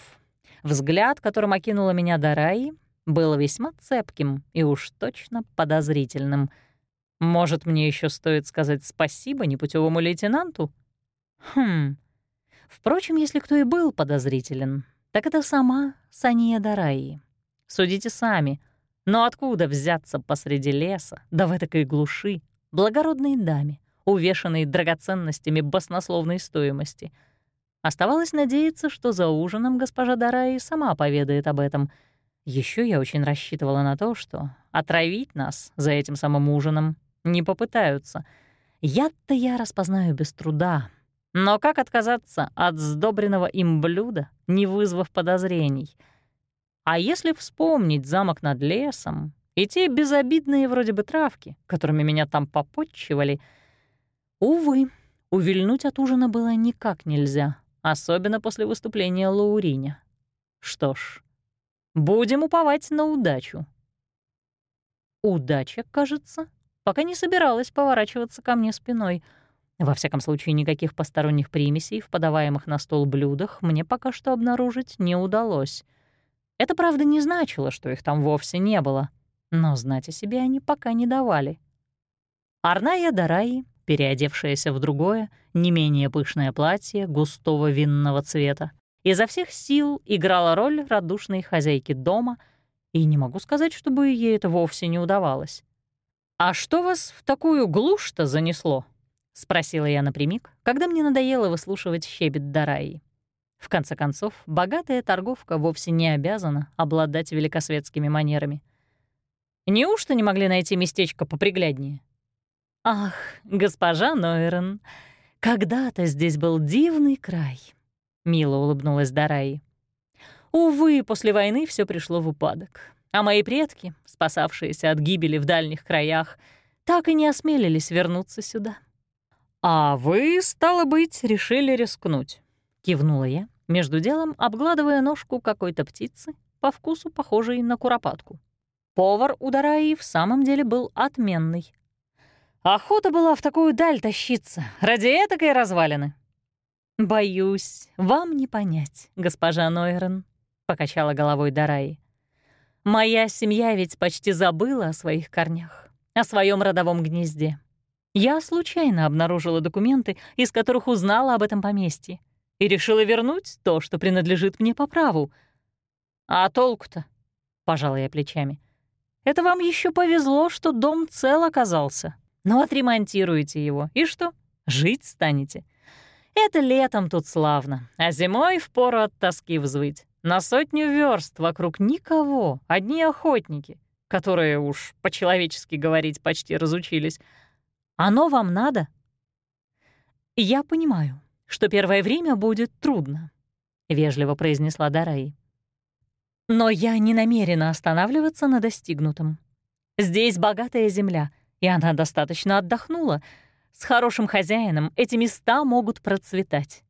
Взгляд, которым окинула меня Дараи, был весьма цепким и уж точно подозрительным. Может, мне еще стоит сказать спасибо непутевому лейтенанту? Хм. Впрочем, если кто и был подозрителен, так это сама Сания Дараи. Судите сами. Но откуда взяться посреди леса, да в этой глуши, благородной даме, увешанной драгоценностями баснословной стоимости? Оставалось надеяться, что за ужином госпожа Дараи сама поведает об этом — еще я очень рассчитывала на то, что отравить нас за этим самым ужином не попытаются. Яд-то я распознаю без труда. Но как отказаться от сдобренного им блюда, не вызвав подозрений? А если вспомнить замок над лесом и те безобидные вроде бы травки, которыми меня там попотчевали, увы, увильнуть от ужина было никак нельзя, особенно после выступления Лауриня. Что ж, Будем уповать на удачу. Удача, кажется, пока не собиралась поворачиваться ко мне спиной. Во всяком случае, никаких посторонних примесей в подаваемых на стол блюдах мне пока что обнаружить не удалось. Это, правда, не значило, что их там вовсе не было, но знать о себе они пока не давали. Арная Дараи, переодевшаяся в другое, не менее пышное платье густого винного цвета, изо всех сил играла роль радушной хозяйки дома, и не могу сказать, чтобы ей это вовсе не удавалось. «А что вас в такую глушь-то занесло?» — спросила я напрямик, когда мне надоело выслушивать щебет Дараи. В конце концов, богатая торговка вовсе не обязана обладать великосветскими манерами. Неужто не могли найти местечко попригляднее? «Ах, госпожа Нойрон, когда-то здесь был дивный край», — мило улыбнулась Дараи. «Увы, после войны все пришло в упадок, а мои предки, спасавшиеся от гибели в дальних краях, так и не осмелились вернуться сюда». «А вы, стало быть, решили рискнуть», — кивнула я, между делом обгладывая ножку какой-то птицы, по вкусу похожей на куропатку. Повар у Дараи в самом деле был отменный. Охота была в такую даль тащиться, ради этакой развалины. «Боюсь, вам не понять, госпожа Нойрон», — покачала головой Дараи. «Моя семья ведь почти забыла о своих корнях, о своем родовом гнезде. Я случайно обнаружила документы, из которых узнала об этом поместье, и решила вернуть то, что принадлежит мне по праву. А толку-то?» — пожала я плечами. «Это вам еще повезло, что дом цел оказался. Ну, отремонтируете его, и что? Жить станете. Это летом тут славно, а зимой впору от тоски взвыть. На сотню верст вокруг никого, одни охотники, которые уж по-человечески говорить почти разучились. Оно вам надо? Я понимаю, что первое время будет трудно, — вежливо произнесла Дараи. Но я не намерена останавливаться на достигнутом. Здесь богатая земля, и она достаточно отдохнула. С хорошим хозяином эти места могут процветать.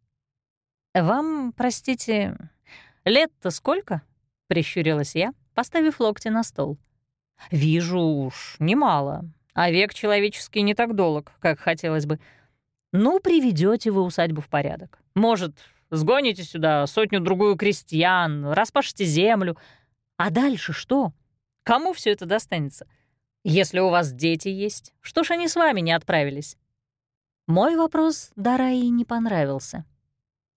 «Вам, простите, лет-то сколько?» — прищурилась я, поставив локти на стол. «Вижу уж, немало, а век человеческий не так долг, как хотелось бы. Ну, приведете вы усадьбу в порядок. Может, Сгоните сюда сотню-другую крестьян, распашите землю. А дальше что? Кому все это достанется? Если у вас дети есть, что ж они с вами не отправились? Мой вопрос Дараи не понравился.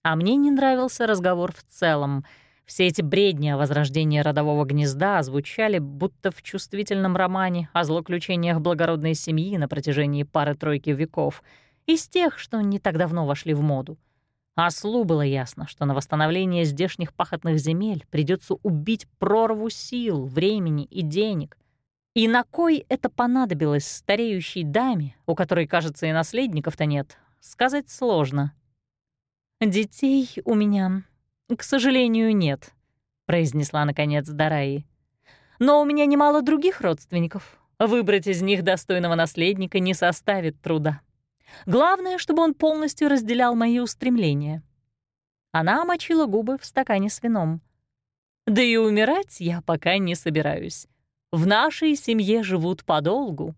А мне не нравился разговор в целом. Все эти бредни о возрождении родового гнезда звучали будто в чувствительном романе о злоключениях благородной семьи на протяжении пары-тройки веков, из тех, что не так давно вошли в моду. Ослу было ясно, что на восстановление здешних пахотных земель придется убить прорву сил, времени и денег. И на кой это понадобилось стареющей даме, у которой, кажется, и наследников-то нет, сказать сложно. «Детей у меня, к сожалению, нет», — произнесла, наконец, Дараи. «Но у меня немало других родственников. Выбрать из них достойного наследника не составит труда». Главное, чтобы он полностью разделял мои устремления. Она омочила губы в стакане с вином. Да и умирать я пока не собираюсь. В нашей семье живут подолгу.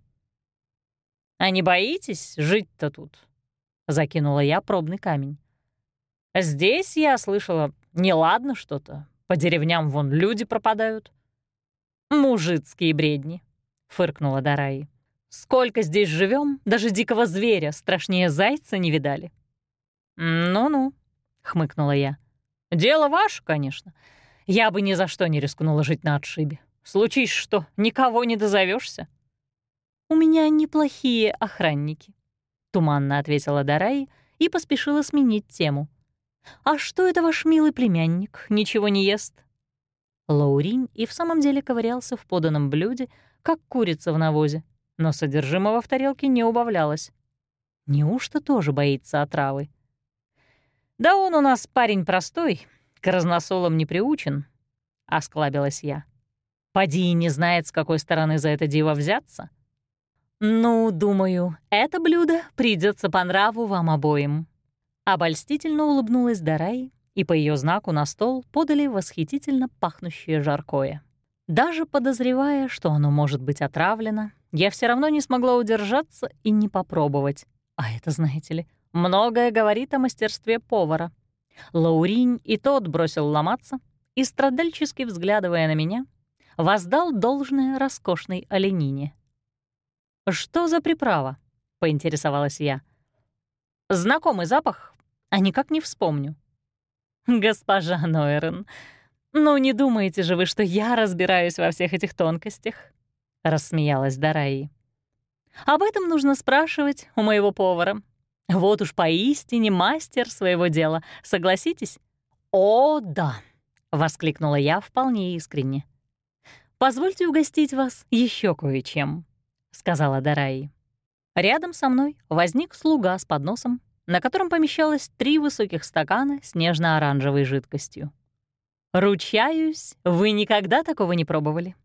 «А не боитесь жить-то тут?» — закинула я пробный камень. «Здесь, я слышала, неладно что-то. По деревням вон люди пропадают». «Мужицкие бредни», — фыркнула Дараи. Сколько здесь живем, даже дикого зверя страшнее зайца не видали. «Ну-ну», — хмыкнула я. «Дело ваше, конечно. Я бы ни за что не рискнула жить на отшибе. Случись что, никого не дозовешься. «У меня неплохие охранники», — туманно ответила Дарай и поспешила сменить тему. «А что это ваш милый племянник? Ничего не ест?» Лауринь и в самом деле ковырялся в поданном блюде, как курица в навозе но содержимого в тарелке не убавлялось. Неужто тоже боится отравы? «Да он у нас парень простой, к разносолам не приучен», — осклабилась я. «Поди и не знает, с какой стороны за это диво взяться». «Ну, думаю, это блюдо придется по нраву вам обоим». Обольстительно улыбнулась Дарай, и по ее знаку на стол подали восхитительно пахнущее жаркое. Даже подозревая, что оно может быть отравлено, я все равно не смогла удержаться и не попробовать. А это, знаете ли, многое говорит о мастерстве повара. Лауринь и тот бросил ломаться и, страдальчески взглядывая на меня, воздал должное роскошной оленине. «Что за приправа?» — поинтересовалась я. «Знакомый запах, а никак не вспомню». «Госпожа Нойрен, «Ну, не думаете же вы, что я разбираюсь во всех этих тонкостях?» — рассмеялась Дараи. «Об этом нужно спрашивать у моего повара. Вот уж поистине мастер своего дела, согласитесь?» «О, да!» — воскликнула я вполне искренне. «Позвольте угостить вас еще кое-чем», — сказала Дараи. Рядом со мной возник слуга с подносом, на котором помещалось три высоких стакана с нежно-оранжевой жидкостью. «Ручаюсь, вы никогда такого не пробовали?»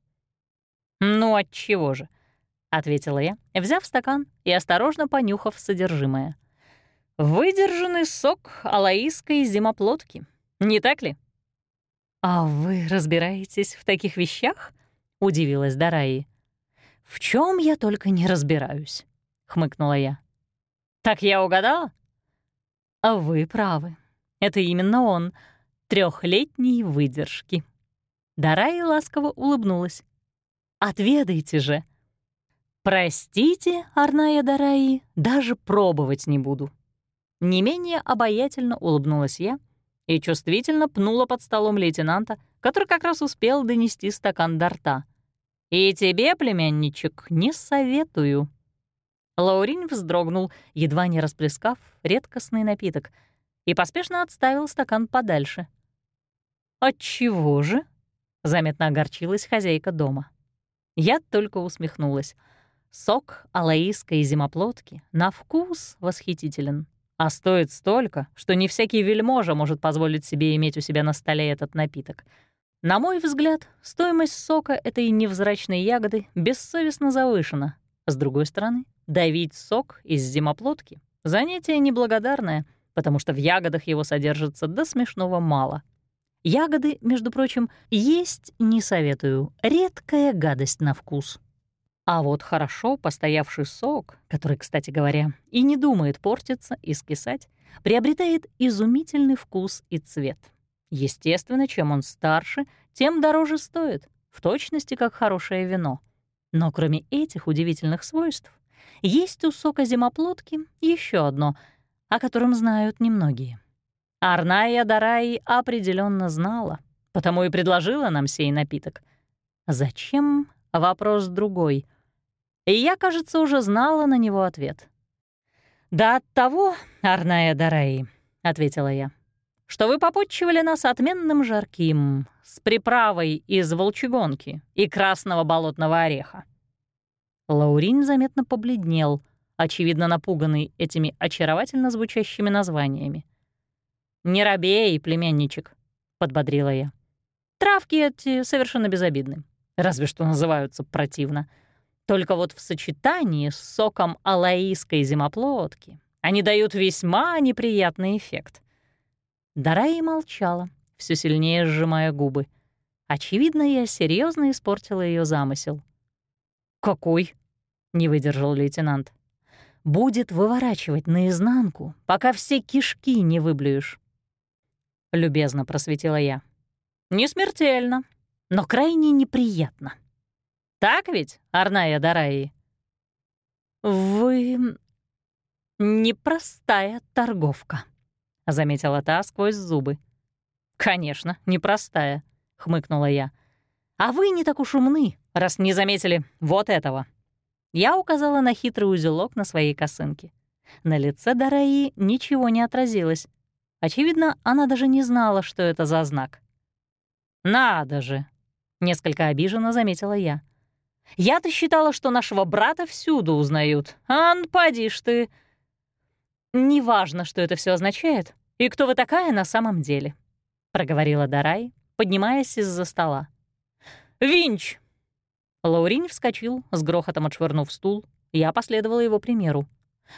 «Ну, от чего же?» — ответила я, взяв стакан и осторожно понюхав содержимое. «Выдержанный сок алаистской зимоплотки, не так ли?» «А вы разбираетесь в таких вещах?» — удивилась Дараи. «В чем я только не разбираюсь», — хмыкнула я. «Так я угадала?» «А вы правы. Это именно он — трехлетней выдержки. Дарай ласково улыбнулась. «Отведайте же!» «Простите, Арная Дараи, даже пробовать не буду». Не менее обаятельно улыбнулась я и чувствительно пнула под столом лейтенанта, который как раз успел донести стакан до рта. «И тебе, племянничек, не советую». Лаурин вздрогнул, едва не расплескав редкостный напиток, и поспешно отставил стакан подальше. «Отчего же?» — заметно огорчилась хозяйка дома. Я только усмехнулась. Сок алаийской зимоплотки на вкус восхитителен, а стоит столько, что не всякий вельможа может позволить себе иметь у себя на столе этот напиток. На мой взгляд, стоимость сока этой невзрачной ягоды бессовестно завышена. С другой стороны, давить сок из зимоплотки — занятие неблагодарное, потому что в ягодах его содержится до смешного мало. Ягоды, между прочим, есть не советую, редкая гадость на вкус. А вот хорошо постоявший сок, который, кстати говоря, и не думает портиться и скисать, приобретает изумительный вкус и цвет. Естественно, чем он старше, тем дороже стоит, в точности как хорошее вино. Но кроме этих удивительных свойств, есть у сока зимоплотки еще одно, о котором знают немногие. Арная Дараи определенно знала, потому и предложила нам сей напиток. Зачем? Вопрос другой. И я, кажется, уже знала на него ответ. «Да от того, Арная Дараи», — ответила я, «что вы попутчивали нас отменным жарким, с приправой из волчегонки и красного болотного ореха». Лаурин заметно побледнел, очевидно напуганный этими очаровательно звучащими названиями. «Не робей, племянничек», — подбодрила я. «Травки эти совершенно безобидны, разве что называются противно». Только вот в сочетании с соком алаийской зимоплотки они дают весьма неприятный эффект. Дарай молчала, все сильнее сжимая губы. Очевидно, я серьезно испортила ее замысел. «Какой?» — не выдержал лейтенант. «Будет выворачивать наизнанку, пока все кишки не выблюешь». Любезно просветила я. «Не смертельно, но крайне неприятно». Так ведь, Арная Дараи?» «Вы непростая торговка», — заметила та сквозь зубы. «Конечно, непростая», — хмыкнула я. «А вы не так уж умны, раз не заметили вот этого». Я указала на хитрый узелок на своей косынке. На лице Дараи ничего не отразилось. Очевидно, она даже не знала, что это за знак. «Надо же!» — несколько обиженно заметила я. Я-то считала, что нашего брата всюду узнают. Ан, поди ж ты. Неважно, что это все означает и кто вы такая на самом деле, проговорила Дарай, поднимаясь из-за стола. Винч! Лаурин вскочил, с грохотом отшвырнув стул. Я последовала его примеру.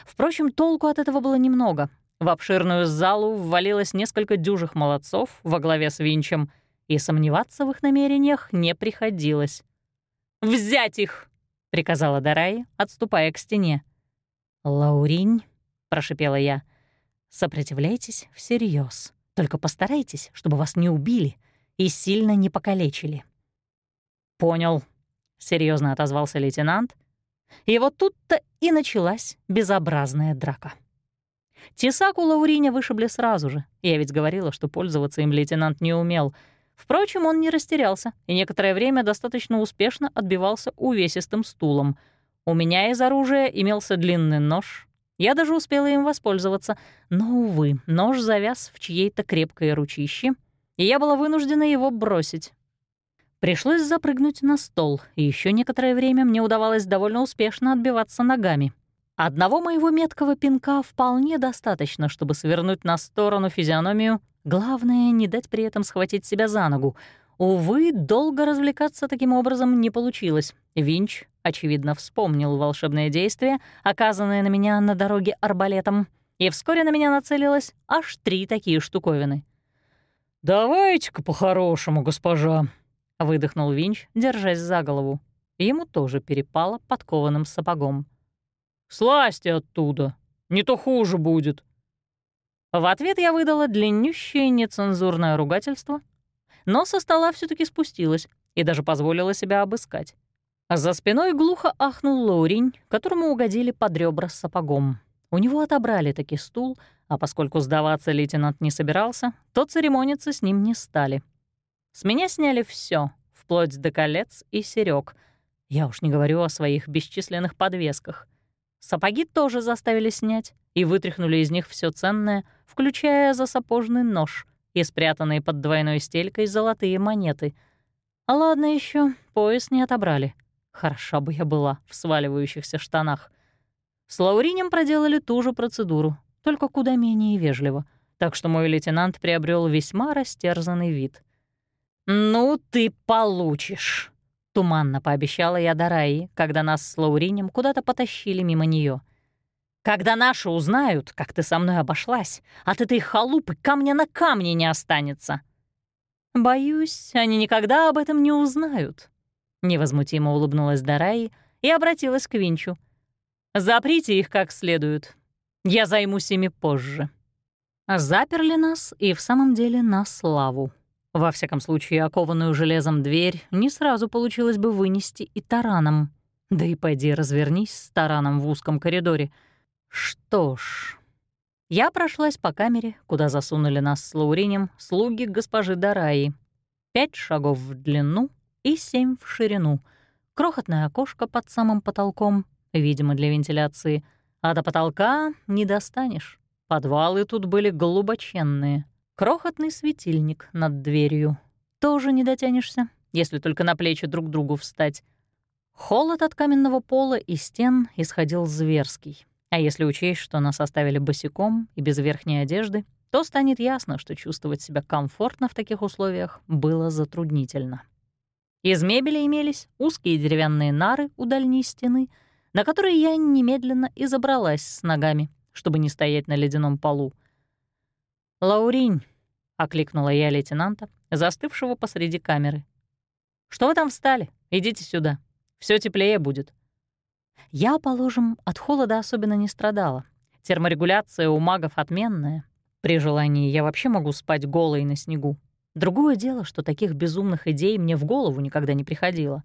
Впрочем, толку от этого было немного. В обширную залу ввалилось несколько дюжих молодцов во главе с Винчем, и сомневаться в их намерениях не приходилось. «Взять их!» — приказала Дарай, отступая к стене. «Лауринь», — прошипела я, — «сопротивляйтесь всерьез. Только постарайтесь, чтобы вас не убили и сильно не покалечили». «Понял», — серьезно отозвался лейтенант. И вот тут-то и началась безобразная драка. Тесак у Лауриня вышибли сразу же. Я ведь говорила, что пользоваться им лейтенант не умел — Впрочем, он не растерялся и некоторое время достаточно успешно отбивался увесистым стулом. У меня из оружия имелся длинный нож. Я даже успела им воспользоваться, но, увы, нож завяз в чьей-то крепкой ручище, и я была вынуждена его бросить. Пришлось запрыгнуть на стол, и еще некоторое время мне удавалось довольно успешно отбиваться ногами. Одного моего меткого пинка вполне достаточно, чтобы свернуть на сторону физиономию Главное — не дать при этом схватить себя за ногу. Увы, долго развлекаться таким образом не получилось. Винч, очевидно, вспомнил волшебное действие, оказанное на меня на дороге арбалетом, и вскоре на меня нацелилось аж три такие штуковины. «Давайте-ка по-хорошему, госпожа», — выдохнул Винч, держась за голову. Ему тоже перепало подкованным сапогом. «Слазьте оттуда, не то хуже будет». В ответ я выдала длиннющее нецензурное ругательство, но со стола все таки спустилась и даже позволила себя обыскать. За спиной глухо ахнул Лауринь, которому угодили под ребра с сапогом. У него отобрали таки стул, а поскольку сдаваться лейтенант не собирался, то церемониться с ним не стали. С меня сняли все, вплоть до колец и серёг. Я уж не говорю о своих бесчисленных подвесках. Сапоги тоже заставили снять и вытряхнули из них все ценное, включая засапожный нож и спрятанные под двойной стелькой золотые монеты. А ладно еще, пояс не отобрали. Хороша бы я была в сваливающихся штанах. С Лауринем проделали ту же процедуру, только куда менее вежливо, так что мой лейтенант приобрел весьма растерзанный вид. «Ну ты получишь!» — туманно пообещала я Дараи, когда нас с Лауринем куда-то потащили мимо нее. «Когда наши узнают, как ты со мной обошлась, от этой халупы камня на камне не останется!» «Боюсь, они никогда об этом не узнают», — невозмутимо улыбнулась Дараи и обратилась к Винчу. «Заприте их как следует. Я займусь ими позже». Заперли нас и в самом деле на славу. Во всяком случае, окованную железом дверь не сразу получилось бы вынести и тараном. Да и пойди развернись с тараном в узком коридоре. Что ж... Я прошлась по камере, куда засунули нас с Лауринем слуги госпожи Дараи. Пять шагов в длину и семь в ширину. Крохотное окошко под самым потолком, видимо, для вентиляции. А до потолка не достанешь. Подвалы тут были глубоченные. Крохотный светильник над дверью. Тоже не дотянешься, если только на плечи друг другу встать. Холод от каменного пола и стен исходил зверский. А если учесть, что нас оставили босиком и без верхней одежды, то станет ясно, что чувствовать себя комфортно в таких условиях было затруднительно. Из мебели имелись узкие деревянные нары у дальней стены, на которые я немедленно и забралась с ногами, чтобы не стоять на ледяном полу. «Лауринь», — окликнула я лейтенанта, застывшего посреди камеры. «Что вы там встали? Идите сюда. Все теплее будет». Я, положим, от холода особенно не страдала. Терморегуляция у магов отменная. При желании я вообще могу спать голой на снегу. Другое дело, что таких безумных идей мне в голову никогда не приходило.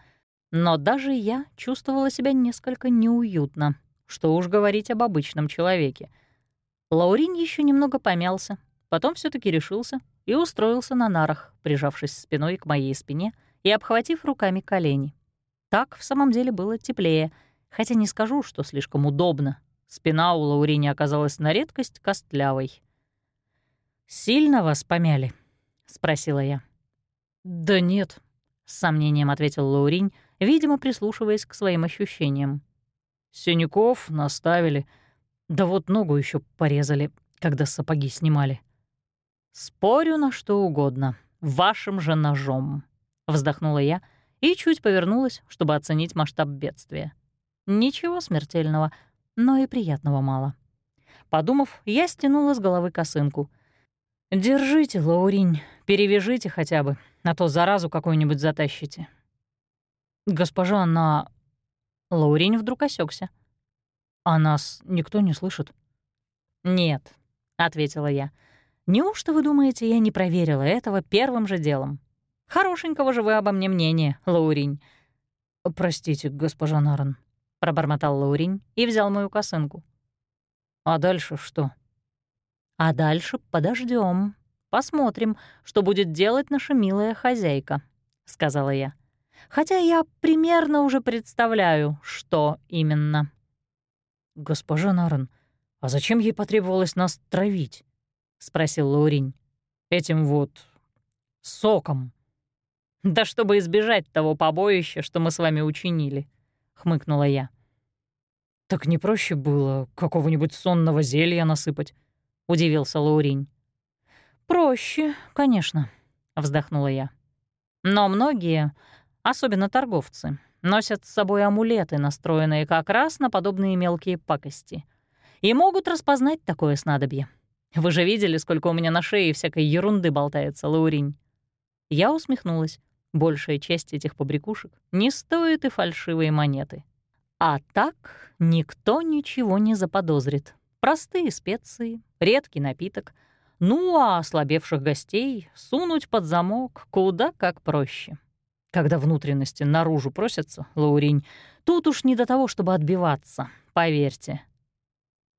Но даже я чувствовала себя несколько неуютно. Что уж говорить об обычном человеке. Лаурин еще немного помялся, Потом все таки решился и устроился на нарах, прижавшись спиной к моей спине и обхватив руками колени. Так в самом деле было теплее, хотя не скажу, что слишком удобно. Спина у Лаурини оказалась на редкость костлявой. «Сильно вас помяли?» — спросила я. «Да нет», — с сомнением ответил Лауринь, видимо, прислушиваясь к своим ощущениям. «Синяков наставили, да вот ногу еще порезали, когда сапоги снимали». «Спорю на что угодно, вашим же ножом», — вздохнула я и чуть повернулась, чтобы оценить масштаб бедствия. Ничего смертельного, но и приятного мало. Подумав, я стянула с головы косынку. «Держите, Лауринь, перевяжите хотя бы, а то заразу какую-нибудь затащите». «Госпожа, на...» Лауринь вдруг осекся. «А нас никто не слышит?» «Нет», — ответила я, — Неужто вы думаете, я не проверила этого первым же делом? Хорошенького же вы обо мне мнения, Лауринь. Простите, госпожа Наран, пробормотал Лауринь и взял мою косынку. А дальше что? А дальше подождем, Посмотрим, что будет делать наша милая хозяйка, сказала я. Хотя я примерно уже представляю, что именно. Госпожа Наран, а зачем ей потребовалось нас травить? — спросил Лауринь. «Этим вот... соком». «Да чтобы избежать того побоища, что мы с вами учинили», — хмыкнула я. «Так не проще было какого-нибудь сонного зелья насыпать?» — удивился Лауринь. «Проще, конечно», — вздохнула я. «Но многие, особенно торговцы, носят с собой амулеты, настроенные как раз на подобные мелкие пакости, и могут распознать такое снадобье. Вы же видели, сколько у меня на шее всякой ерунды болтается, Лауринь?» Я усмехнулась. Большая часть этих побрякушек не стоит и фальшивые монеты. А так никто ничего не заподозрит. Простые специи, редкий напиток. Ну, а ослабевших гостей сунуть под замок куда как проще. Когда внутренности наружу просятся, Лауринь, тут уж не до того, чтобы отбиваться, поверьте.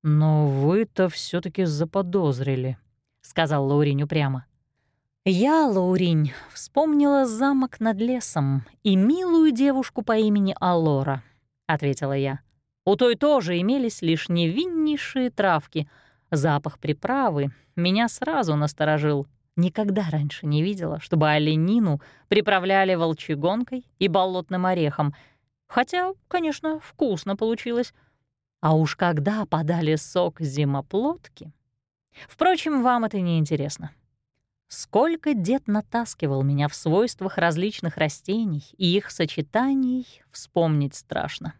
«Но вы-то все таки заподозрили», — сказал Лауринь упрямо. «Я, Лауринь, вспомнила замок над лесом и милую девушку по имени Алора», — ответила я. У той тоже имелись лишь невиннейшие травки. Запах приправы меня сразу насторожил. Никогда раньше не видела, чтобы оленину приправляли волчегонкой и болотным орехом. Хотя, конечно, вкусно получилось. А уж когда подали сок зимоплотки... Впрочем, вам это не интересно. Сколько дед натаскивал меня в свойствах различных растений и их сочетаний, вспомнить страшно.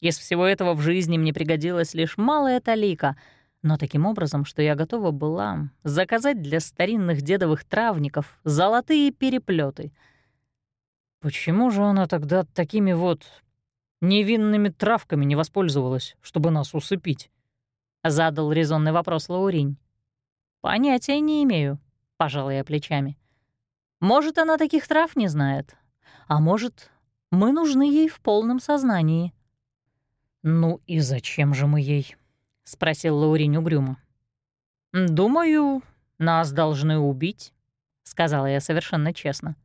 Из всего этого в жизни мне пригодилась лишь малая талика, но таким образом, что я готова была заказать для старинных дедовых травников золотые переплеты. Почему же она тогда такими вот невинными травками не воспользовалась, чтобы нас усыпить? Задал резонный вопрос Лауринь. Понятия не имею, пожала я плечами. Может, она таких трав не знает, а может, мы нужны ей в полном сознании. «Ну и зачем же мы ей?» — спросил Лаурин угрюмо. «Думаю, нас должны убить», — сказала я совершенно честно.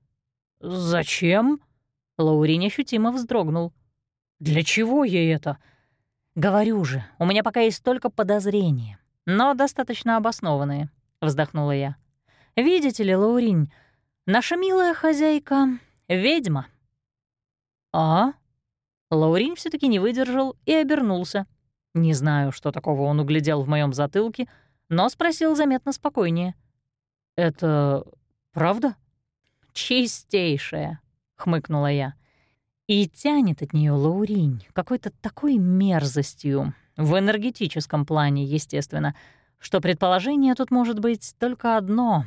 «Зачем?» — Лаурин ощутимо вздрогнул. «Для чего ей это?» «Говорю же, у меня пока есть только подозрения, но достаточно обоснованные», — вздохнула я. «Видите ли, Лаурин, наша милая хозяйка — ведьма». «А?» Лаурин все таки не выдержал и обернулся. Не знаю, что такого он углядел в моем затылке, но спросил заметно спокойнее. «Это правда?» «Чистейшая», — хмыкнула я. И тянет от нее Лауринь какой-то такой мерзостью, в энергетическом плане, естественно, что предположение тут может быть только одно.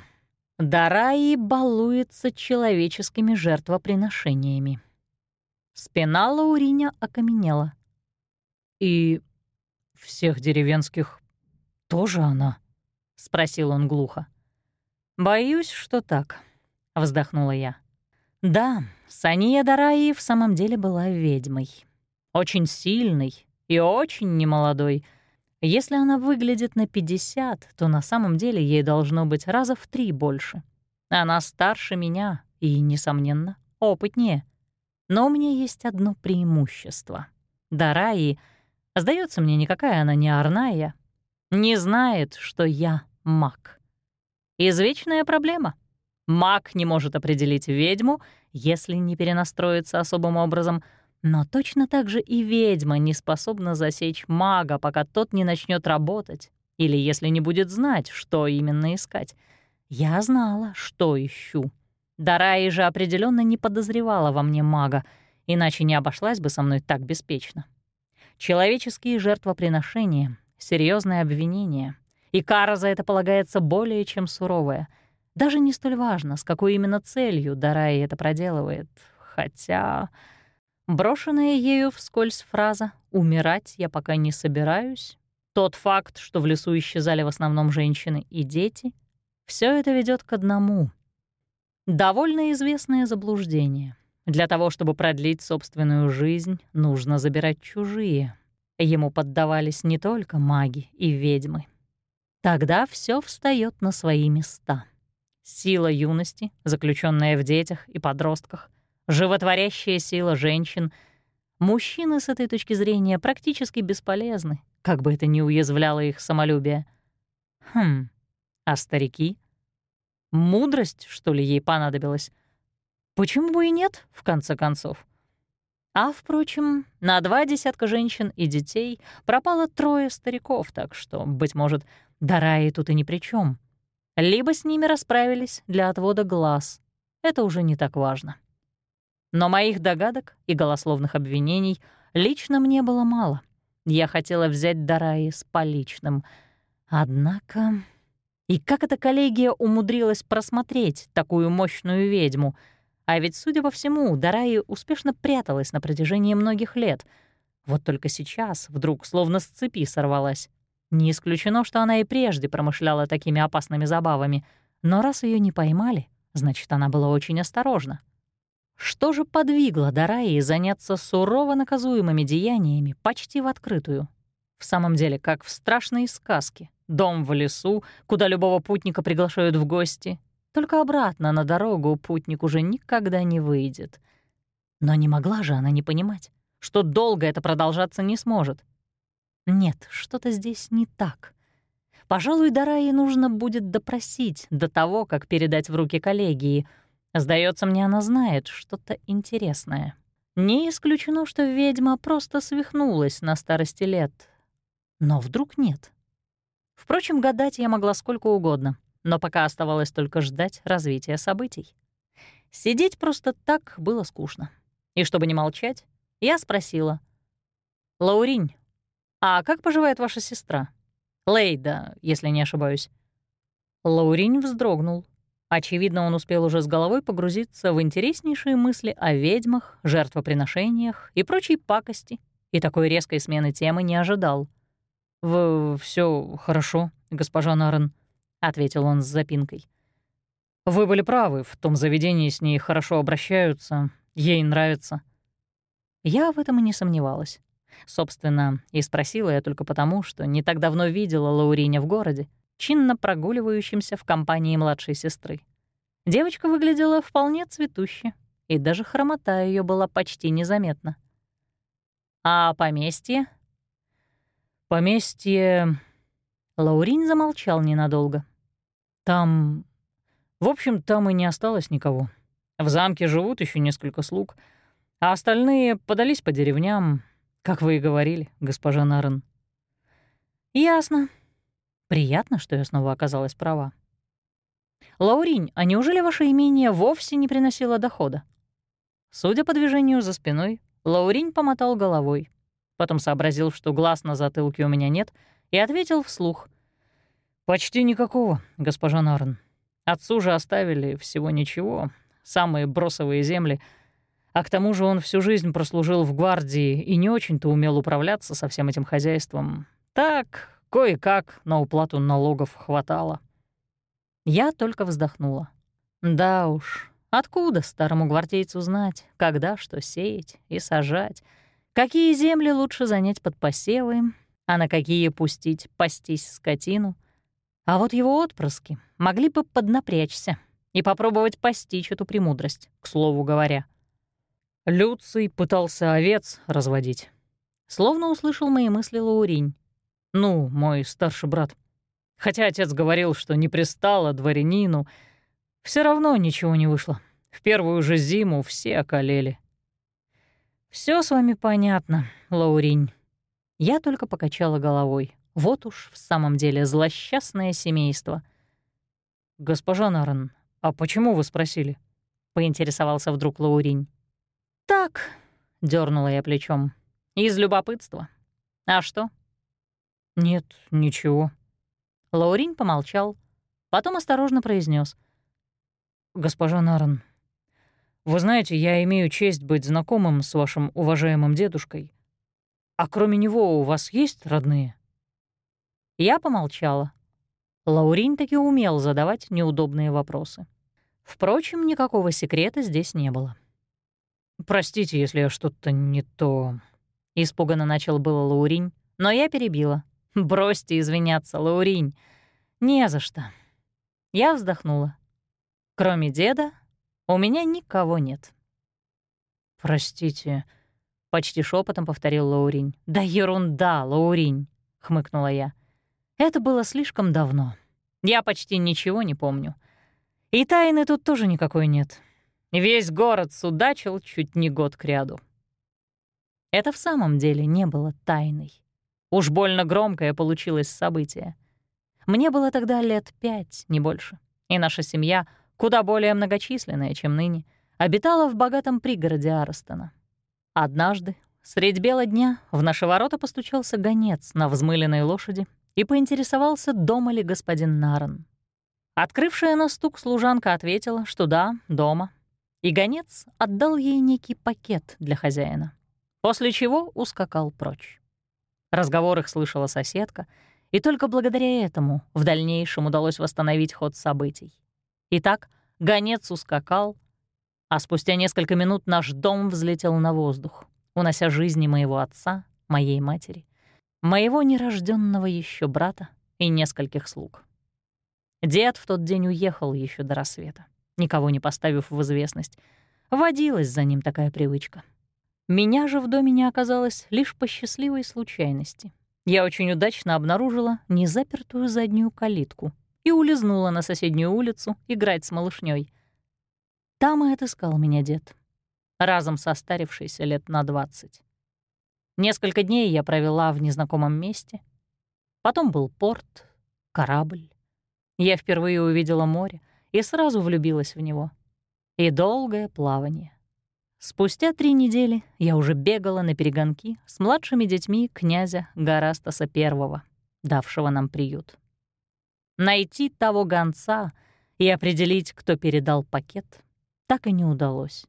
Дараи балуется человеческими жертвоприношениями. Спина Лауриня окаменела. «И всех деревенских тоже она?» — спросил он глухо. «Боюсь, что так», — вздохнула я. «Да, Сания Дараи в самом деле была ведьмой. Очень сильной и очень немолодой. Если она выглядит на 50, то на самом деле ей должно быть раза в три больше. Она старше меня и, несомненно, опытнее. Но у меня есть одно преимущество. Дараи, сдается мне, никакая она не Арная, не знает, что я маг. Извечная проблема. Маг не может определить ведьму, если не перенастроиться особым образом, но точно так же и ведьма не способна засечь мага, пока тот не начнет работать, или если не будет знать, что именно искать. Я знала, что ищу. Дараи же определенно не подозревала во мне мага, иначе не обошлась бы со мной так беспечно. Человеческие жертвоприношения — серьезное обвинение, и кара за это полагается более чем суровая. Даже не столь важно, с какой именно целью Дараи это проделывает, хотя... Брошенная ею вскользь фраза «умирать я пока не собираюсь», тот факт, что в лесу исчезали в основном женщины и дети, все это ведет к одному — Довольно известное заблуждение. Для того, чтобы продлить собственную жизнь, нужно забирать чужие. Ему поддавались не только маги и ведьмы. Тогда все встает на свои места. Сила юности, заключенная в детях и подростках, животворящая сила женщин. Мужчины с этой точки зрения практически бесполезны, как бы это ни уязвляло их самолюбие. Хм, а старики — Мудрость, что ли, ей понадобилась? Почему бы и нет, в конце концов? А, впрочем, на два десятка женщин и детей пропало трое стариков, так что, быть может, Дараи тут и ни при чем. Либо с ними расправились для отвода глаз. Это уже не так важно. Но моих догадок и голословных обвинений лично мне было мало. Я хотела взять Дараи с поличным. Однако... И как эта коллегия умудрилась просмотреть такую мощную ведьму? А ведь, судя по всему, Дараи успешно пряталась на протяжении многих лет. Вот только сейчас вдруг словно с цепи сорвалась. Не исключено, что она и прежде промышляла такими опасными забавами, но раз ее не поймали, значит, она была очень осторожна. Что же подвигло Дараи заняться сурово наказуемыми деяниями почти в открытую? В самом деле, как в страшной сказке. Дом в лесу, куда любого путника приглашают в гости. Только обратно на дорогу путник уже никогда не выйдет. Но не могла же она не понимать, что долго это продолжаться не сможет. Нет, что-то здесь не так. Пожалуй, Дараи нужно будет допросить до того, как передать в руки коллегии. Сдается мне, она знает что-то интересное. Не исключено, что ведьма просто свихнулась на старости лет. Но вдруг нет. Впрочем, гадать я могла сколько угодно, но пока оставалось только ждать развития событий. Сидеть просто так было скучно. И чтобы не молчать, я спросила. «Лауринь, а как поживает ваша сестра?» Лейда, если не ошибаюсь». Лауринь вздрогнул. Очевидно, он успел уже с головой погрузиться в интереснейшие мысли о ведьмах, жертвоприношениях и прочей пакости, и такой резкой смены темы не ожидал. «В все хорошо, госпожа Нарен», — ответил он с запинкой. «Вы были правы, в том заведении с ней хорошо обращаются, ей нравится». Я в этом и не сомневалась. Собственно, и спросила я только потому, что не так давно видела Лауриня в городе, чинно прогуливающимся в компании младшей сестры. Девочка выглядела вполне цветуще, и даже хромота ее была почти незаметна. «А поместье?» «Поместье...» Лаурин замолчал ненадолго. «Там... В общем, там и не осталось никого. В замке живут еще несколько слуг, а остальные подались по деревням, как вы и говорили, госпожа Нарен. Ясно. Приятно, что я снова оказалась права. Лауринь, а неужели ваше имение вовсе не приносило дохода? Судя по движению за спиной, Лауринь помотал головой. Потом сообразил, что глаз на затылке у меня нет, и ответил вслух. «Почти никакого, госпожа Нарн. Отцу же оставили всего ничего, самые бросовые земли — а к тому же он всю жизнь прослужил в гвардии и не очень-то умел управляться со всем этим хозяйством. Так, кое-как на уплату налогов хватало. Я только вздохнула. Да уж, откуда старому гвардейцу знать, когда что сеять и сажать, какие земли лучше занять под посевы, а на какие пустить пастись скотину. А вот его отпрыски могли бы поднапрячься и попробовать постичь эту премудрость, к слову говоря. Люций пытался овец разводить. Словно услышал мои мысли Лауринь. Ну, мой старший брат. Хотя отец говорил, что не пристало дворянину, все равно ничего не вышло. В первую же зиму все околели. Все с вами понятно, Лауринь. Я только покачала головой. Вот уж в самом деле злосчастное семейство. «Госпожа Наран, а почему вы спросили?» — поинтересовался вдруг Лауринь. «Так», — дернула я плечом, — «из любопытства. А что?» «Нет, ничего». Лаурин помолчал, потом осторожно произнес: «Госпожа Наран, вы знаете, я имею честь быть знакомым с вашим уважаемым дедушкой. А кроме него у вас есть родные?» Я помолчала. Лаурин таки умел задавать неудобные вопросы. Впрочем, никакого секрета здесь не было. «Простите, если я что-то не то...» Испуганно начал было Лауринь, но я перебила. «Бросьте извиняться, Лауринь. Не за что». Я вздохнула. «Кроме деда, у меня никого нет». «Простите», — почти шепотом повторил Лауринь. «Да ерунда, Лауринь», — хмыкнула я. «Это было слишком давно. Я почти ничего не помню. И тайны тут тоже никакой нет. Весь город судачил чуть не год кряду. Это в самом деле не было тайной. Уж больно громкое получилось событие. Мне было тогда лет пять, не больше, и наша семья, куда более многочисленная, чем ныне, обитала в богатом пригороде Арстона. Однажды, средь бела дня, в наши ворота постучался гонец на взмыленной лошади и поинтересовался, дома ли господин Наран. Открывшая на стук служанка ответила, что да, дома, и гонец отдал ей некий пакет для хозяина, после чего ускакал прочь. Разговор их слышала соседка, и только благодаря этому в дальнейшем удалось восстановить ход событий. Итак, гонец ускакал, а спустя несколько минут наш дом взлетел на воздух, унося жизни моего отца, моей матери, моего нерожденного еще брата и нескольких слуг. Дед в тот день уехал еще до рассвета никого не поставив в известность. Водилась за ним такая привычка. Меня же в доме не оказалось лишь по счастливой случайности. Я очень удачно обнаружила незапертую заднюю калитку и улизнула на соседнюю улицу играть с малышней. Там и отыскал меня дед, разом состарившийся лет на двадцать. Несколько дней я провела в незнакомом месте. Потом был порт, корабль. Я впервые увидела море и сразу влюбилась в него. И долгое плавание. Спустя три недели я уже бегала на перегонки с младшими детьми князя Гарастаса I, давшего нам приют. Найти того гонца и определить, кто передал пакет, так и не удалось.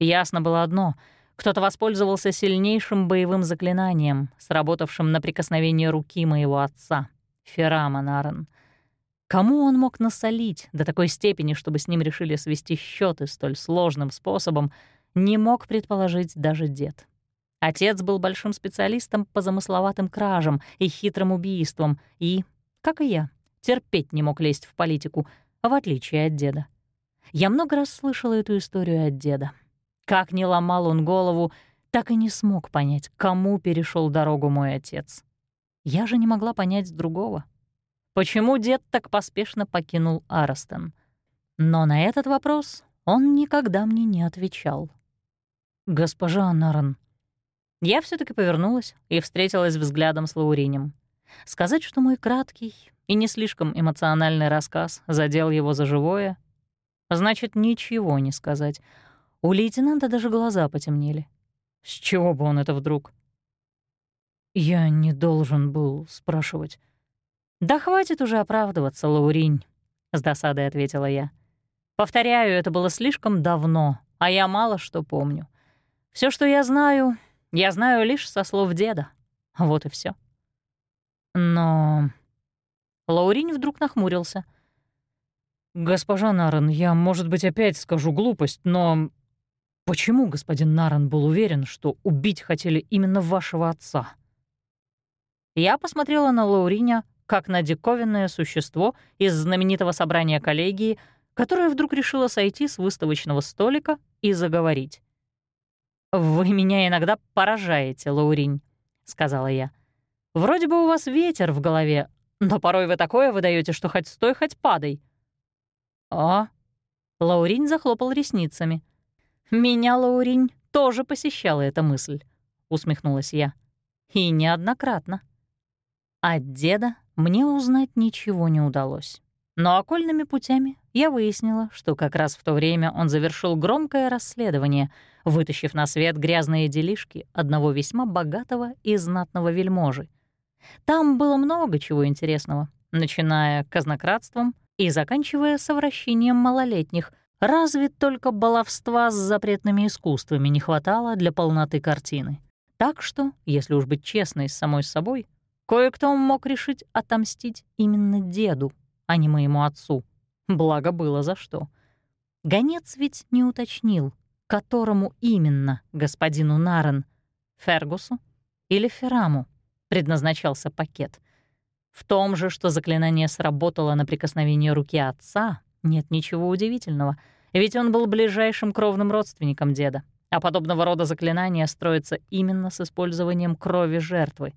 Ясно было одно — кто-то воспользовался сильнейшим боевым заклинанием, сработавшим на прикосновение руки моего отца, Ферама Нарен. Кому он мог насолить до такой степени, чтобы с ним решили свести счеты столь сложным способом, не мог предположить даже дед. Отец был большим специалистом по замысловатым кражам и хитрым убийствам и, как и я, терпеть не мог лезть в политику, в отличие от деда. Я много раз слышала эту историю от деда. Как ни ломал он голову, так и не смог понять, кому перешел дорогу мой отец. Я же не могла понять другого. Почему дед так поспешно покинул Аростон? Но на этот вопрос он никогда мне не отвечал. «Госпожа Наран». Я все таки повернулась и встретилась взглядом с Лауринем. Сказать, что мой краткий и не слишком эмоциональный рассказ задел его за живое, значит ничего не сказать. У лейтенанта даже глаза потемнели. С чего бы он это вдруг? Я не должен был спрашивать. «Да хватит уже оправдываться, Лауринь», — с досадой ответила я. «Повторяю, это было слишком давно, а я мало что помню. Все, что я знаю, я знаю лишь со слов деда. Вот и все. Но... Лауринь вдруг нахмурился. «Госпожа Нарен, я, может быть, опять скажу глупость, но почему господин Нарен был уверен, что убить хотели именно вашего отца?» Я посмотрела на Лауриня как на диковинное существо из знаменитого собрания коллегии, которое вдруг решило сойти с выставочного столика и заговорить. «Вы меня иногда поражаете, Лауринь», — сказала я. «Вроде бы у вас ветер в голове, но порой вы такое выдаете, что хоть стой, хоть падай». «А?» Лауринь захлопал ресницами. «Меня, Лауринь, тоже посещала эта мысль», — усмехнулась я. «И неоднократно». От деда мне узнать ничего не удалось. Но окольными путями я выяснила, что как раз в то время он завершил громкое расследование, вытащив на свет грязные делишки одного весьма богатого и знатного вельможи. Там было много чего интересного, начиная казнократством и заканчивая совращением малолетних, разве только баловства с запретными искусствами не хватало для полноты картины. Так что, если уж быть честной с самой собой, кое-кто мог решить отомстить именно деду, а не моему отцу. Благо было за что. Гонец ведь не уточнил, которому именно господину Нарен, Фергусу или Фераму, предназначался пакет. В том же, что заклинание сработало на прикосновение руки отца, нет ничего удивительного, ведь он был ближайшим кровным родственником деда, а подобного рода заклинания строятся именно с использованием крови жертвы.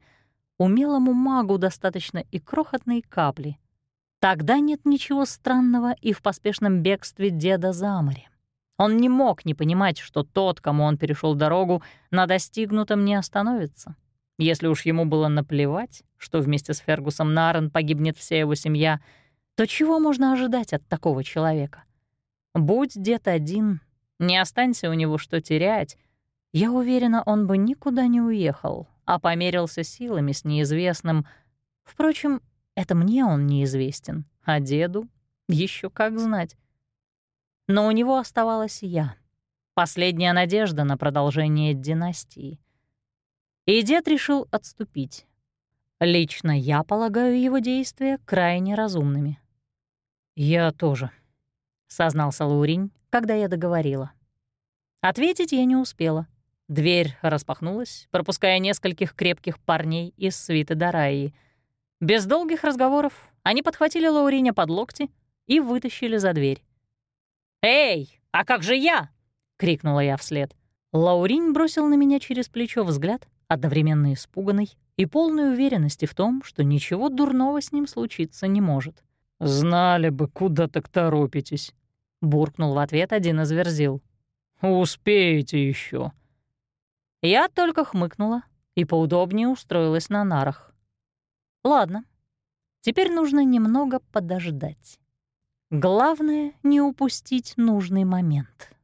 Умелому магу достаточно и крохотной капли, Тогда нет ничего странного и в поспешном бегстве деда за море. Он не мог не понимать, что тот, кому он перешел дорогу, на достигнутом не остановится. Если уж ему было наплевать, что вместе с Фергусом Нарен погибнет вся его семья, то чего можно ожидать от такого человека? Будь дед один, не останься у него что терять, я уверена, он бы никуда не уехал, а померился силами с неизвестным. Впрочем, это мне он неизвестен, а деду еще как знать. Но у него оставалась я, последняя надежда на продолжение династии. И дед решил отступить. Лично я полагаю его действия крайне разумными. «Я тоже», — сознался Лауринь, когда я договорила. Ответить я не успела. Дверь распахнулась, пропуская нескольких крепких парней из свиты Дараи — без долгих разговоров они подхватили Лауриня под локти и вытащили за дверь. «Эй, а как же я?» — крикнула я вслед. Лаурин бросил на меня через плечо взгляд, одновременно испуганной и полной уверенности в том, что ничего дурного с ним случиться не может. «Знали бы, куда так торопитесь», — буркнул в ответ один из верзил. «Успеете еще. Я только хмыкнула и поудобнее устроилась на нарах. Ладно, теперь нужно немного подождать. Главное — не упустить нужный момент.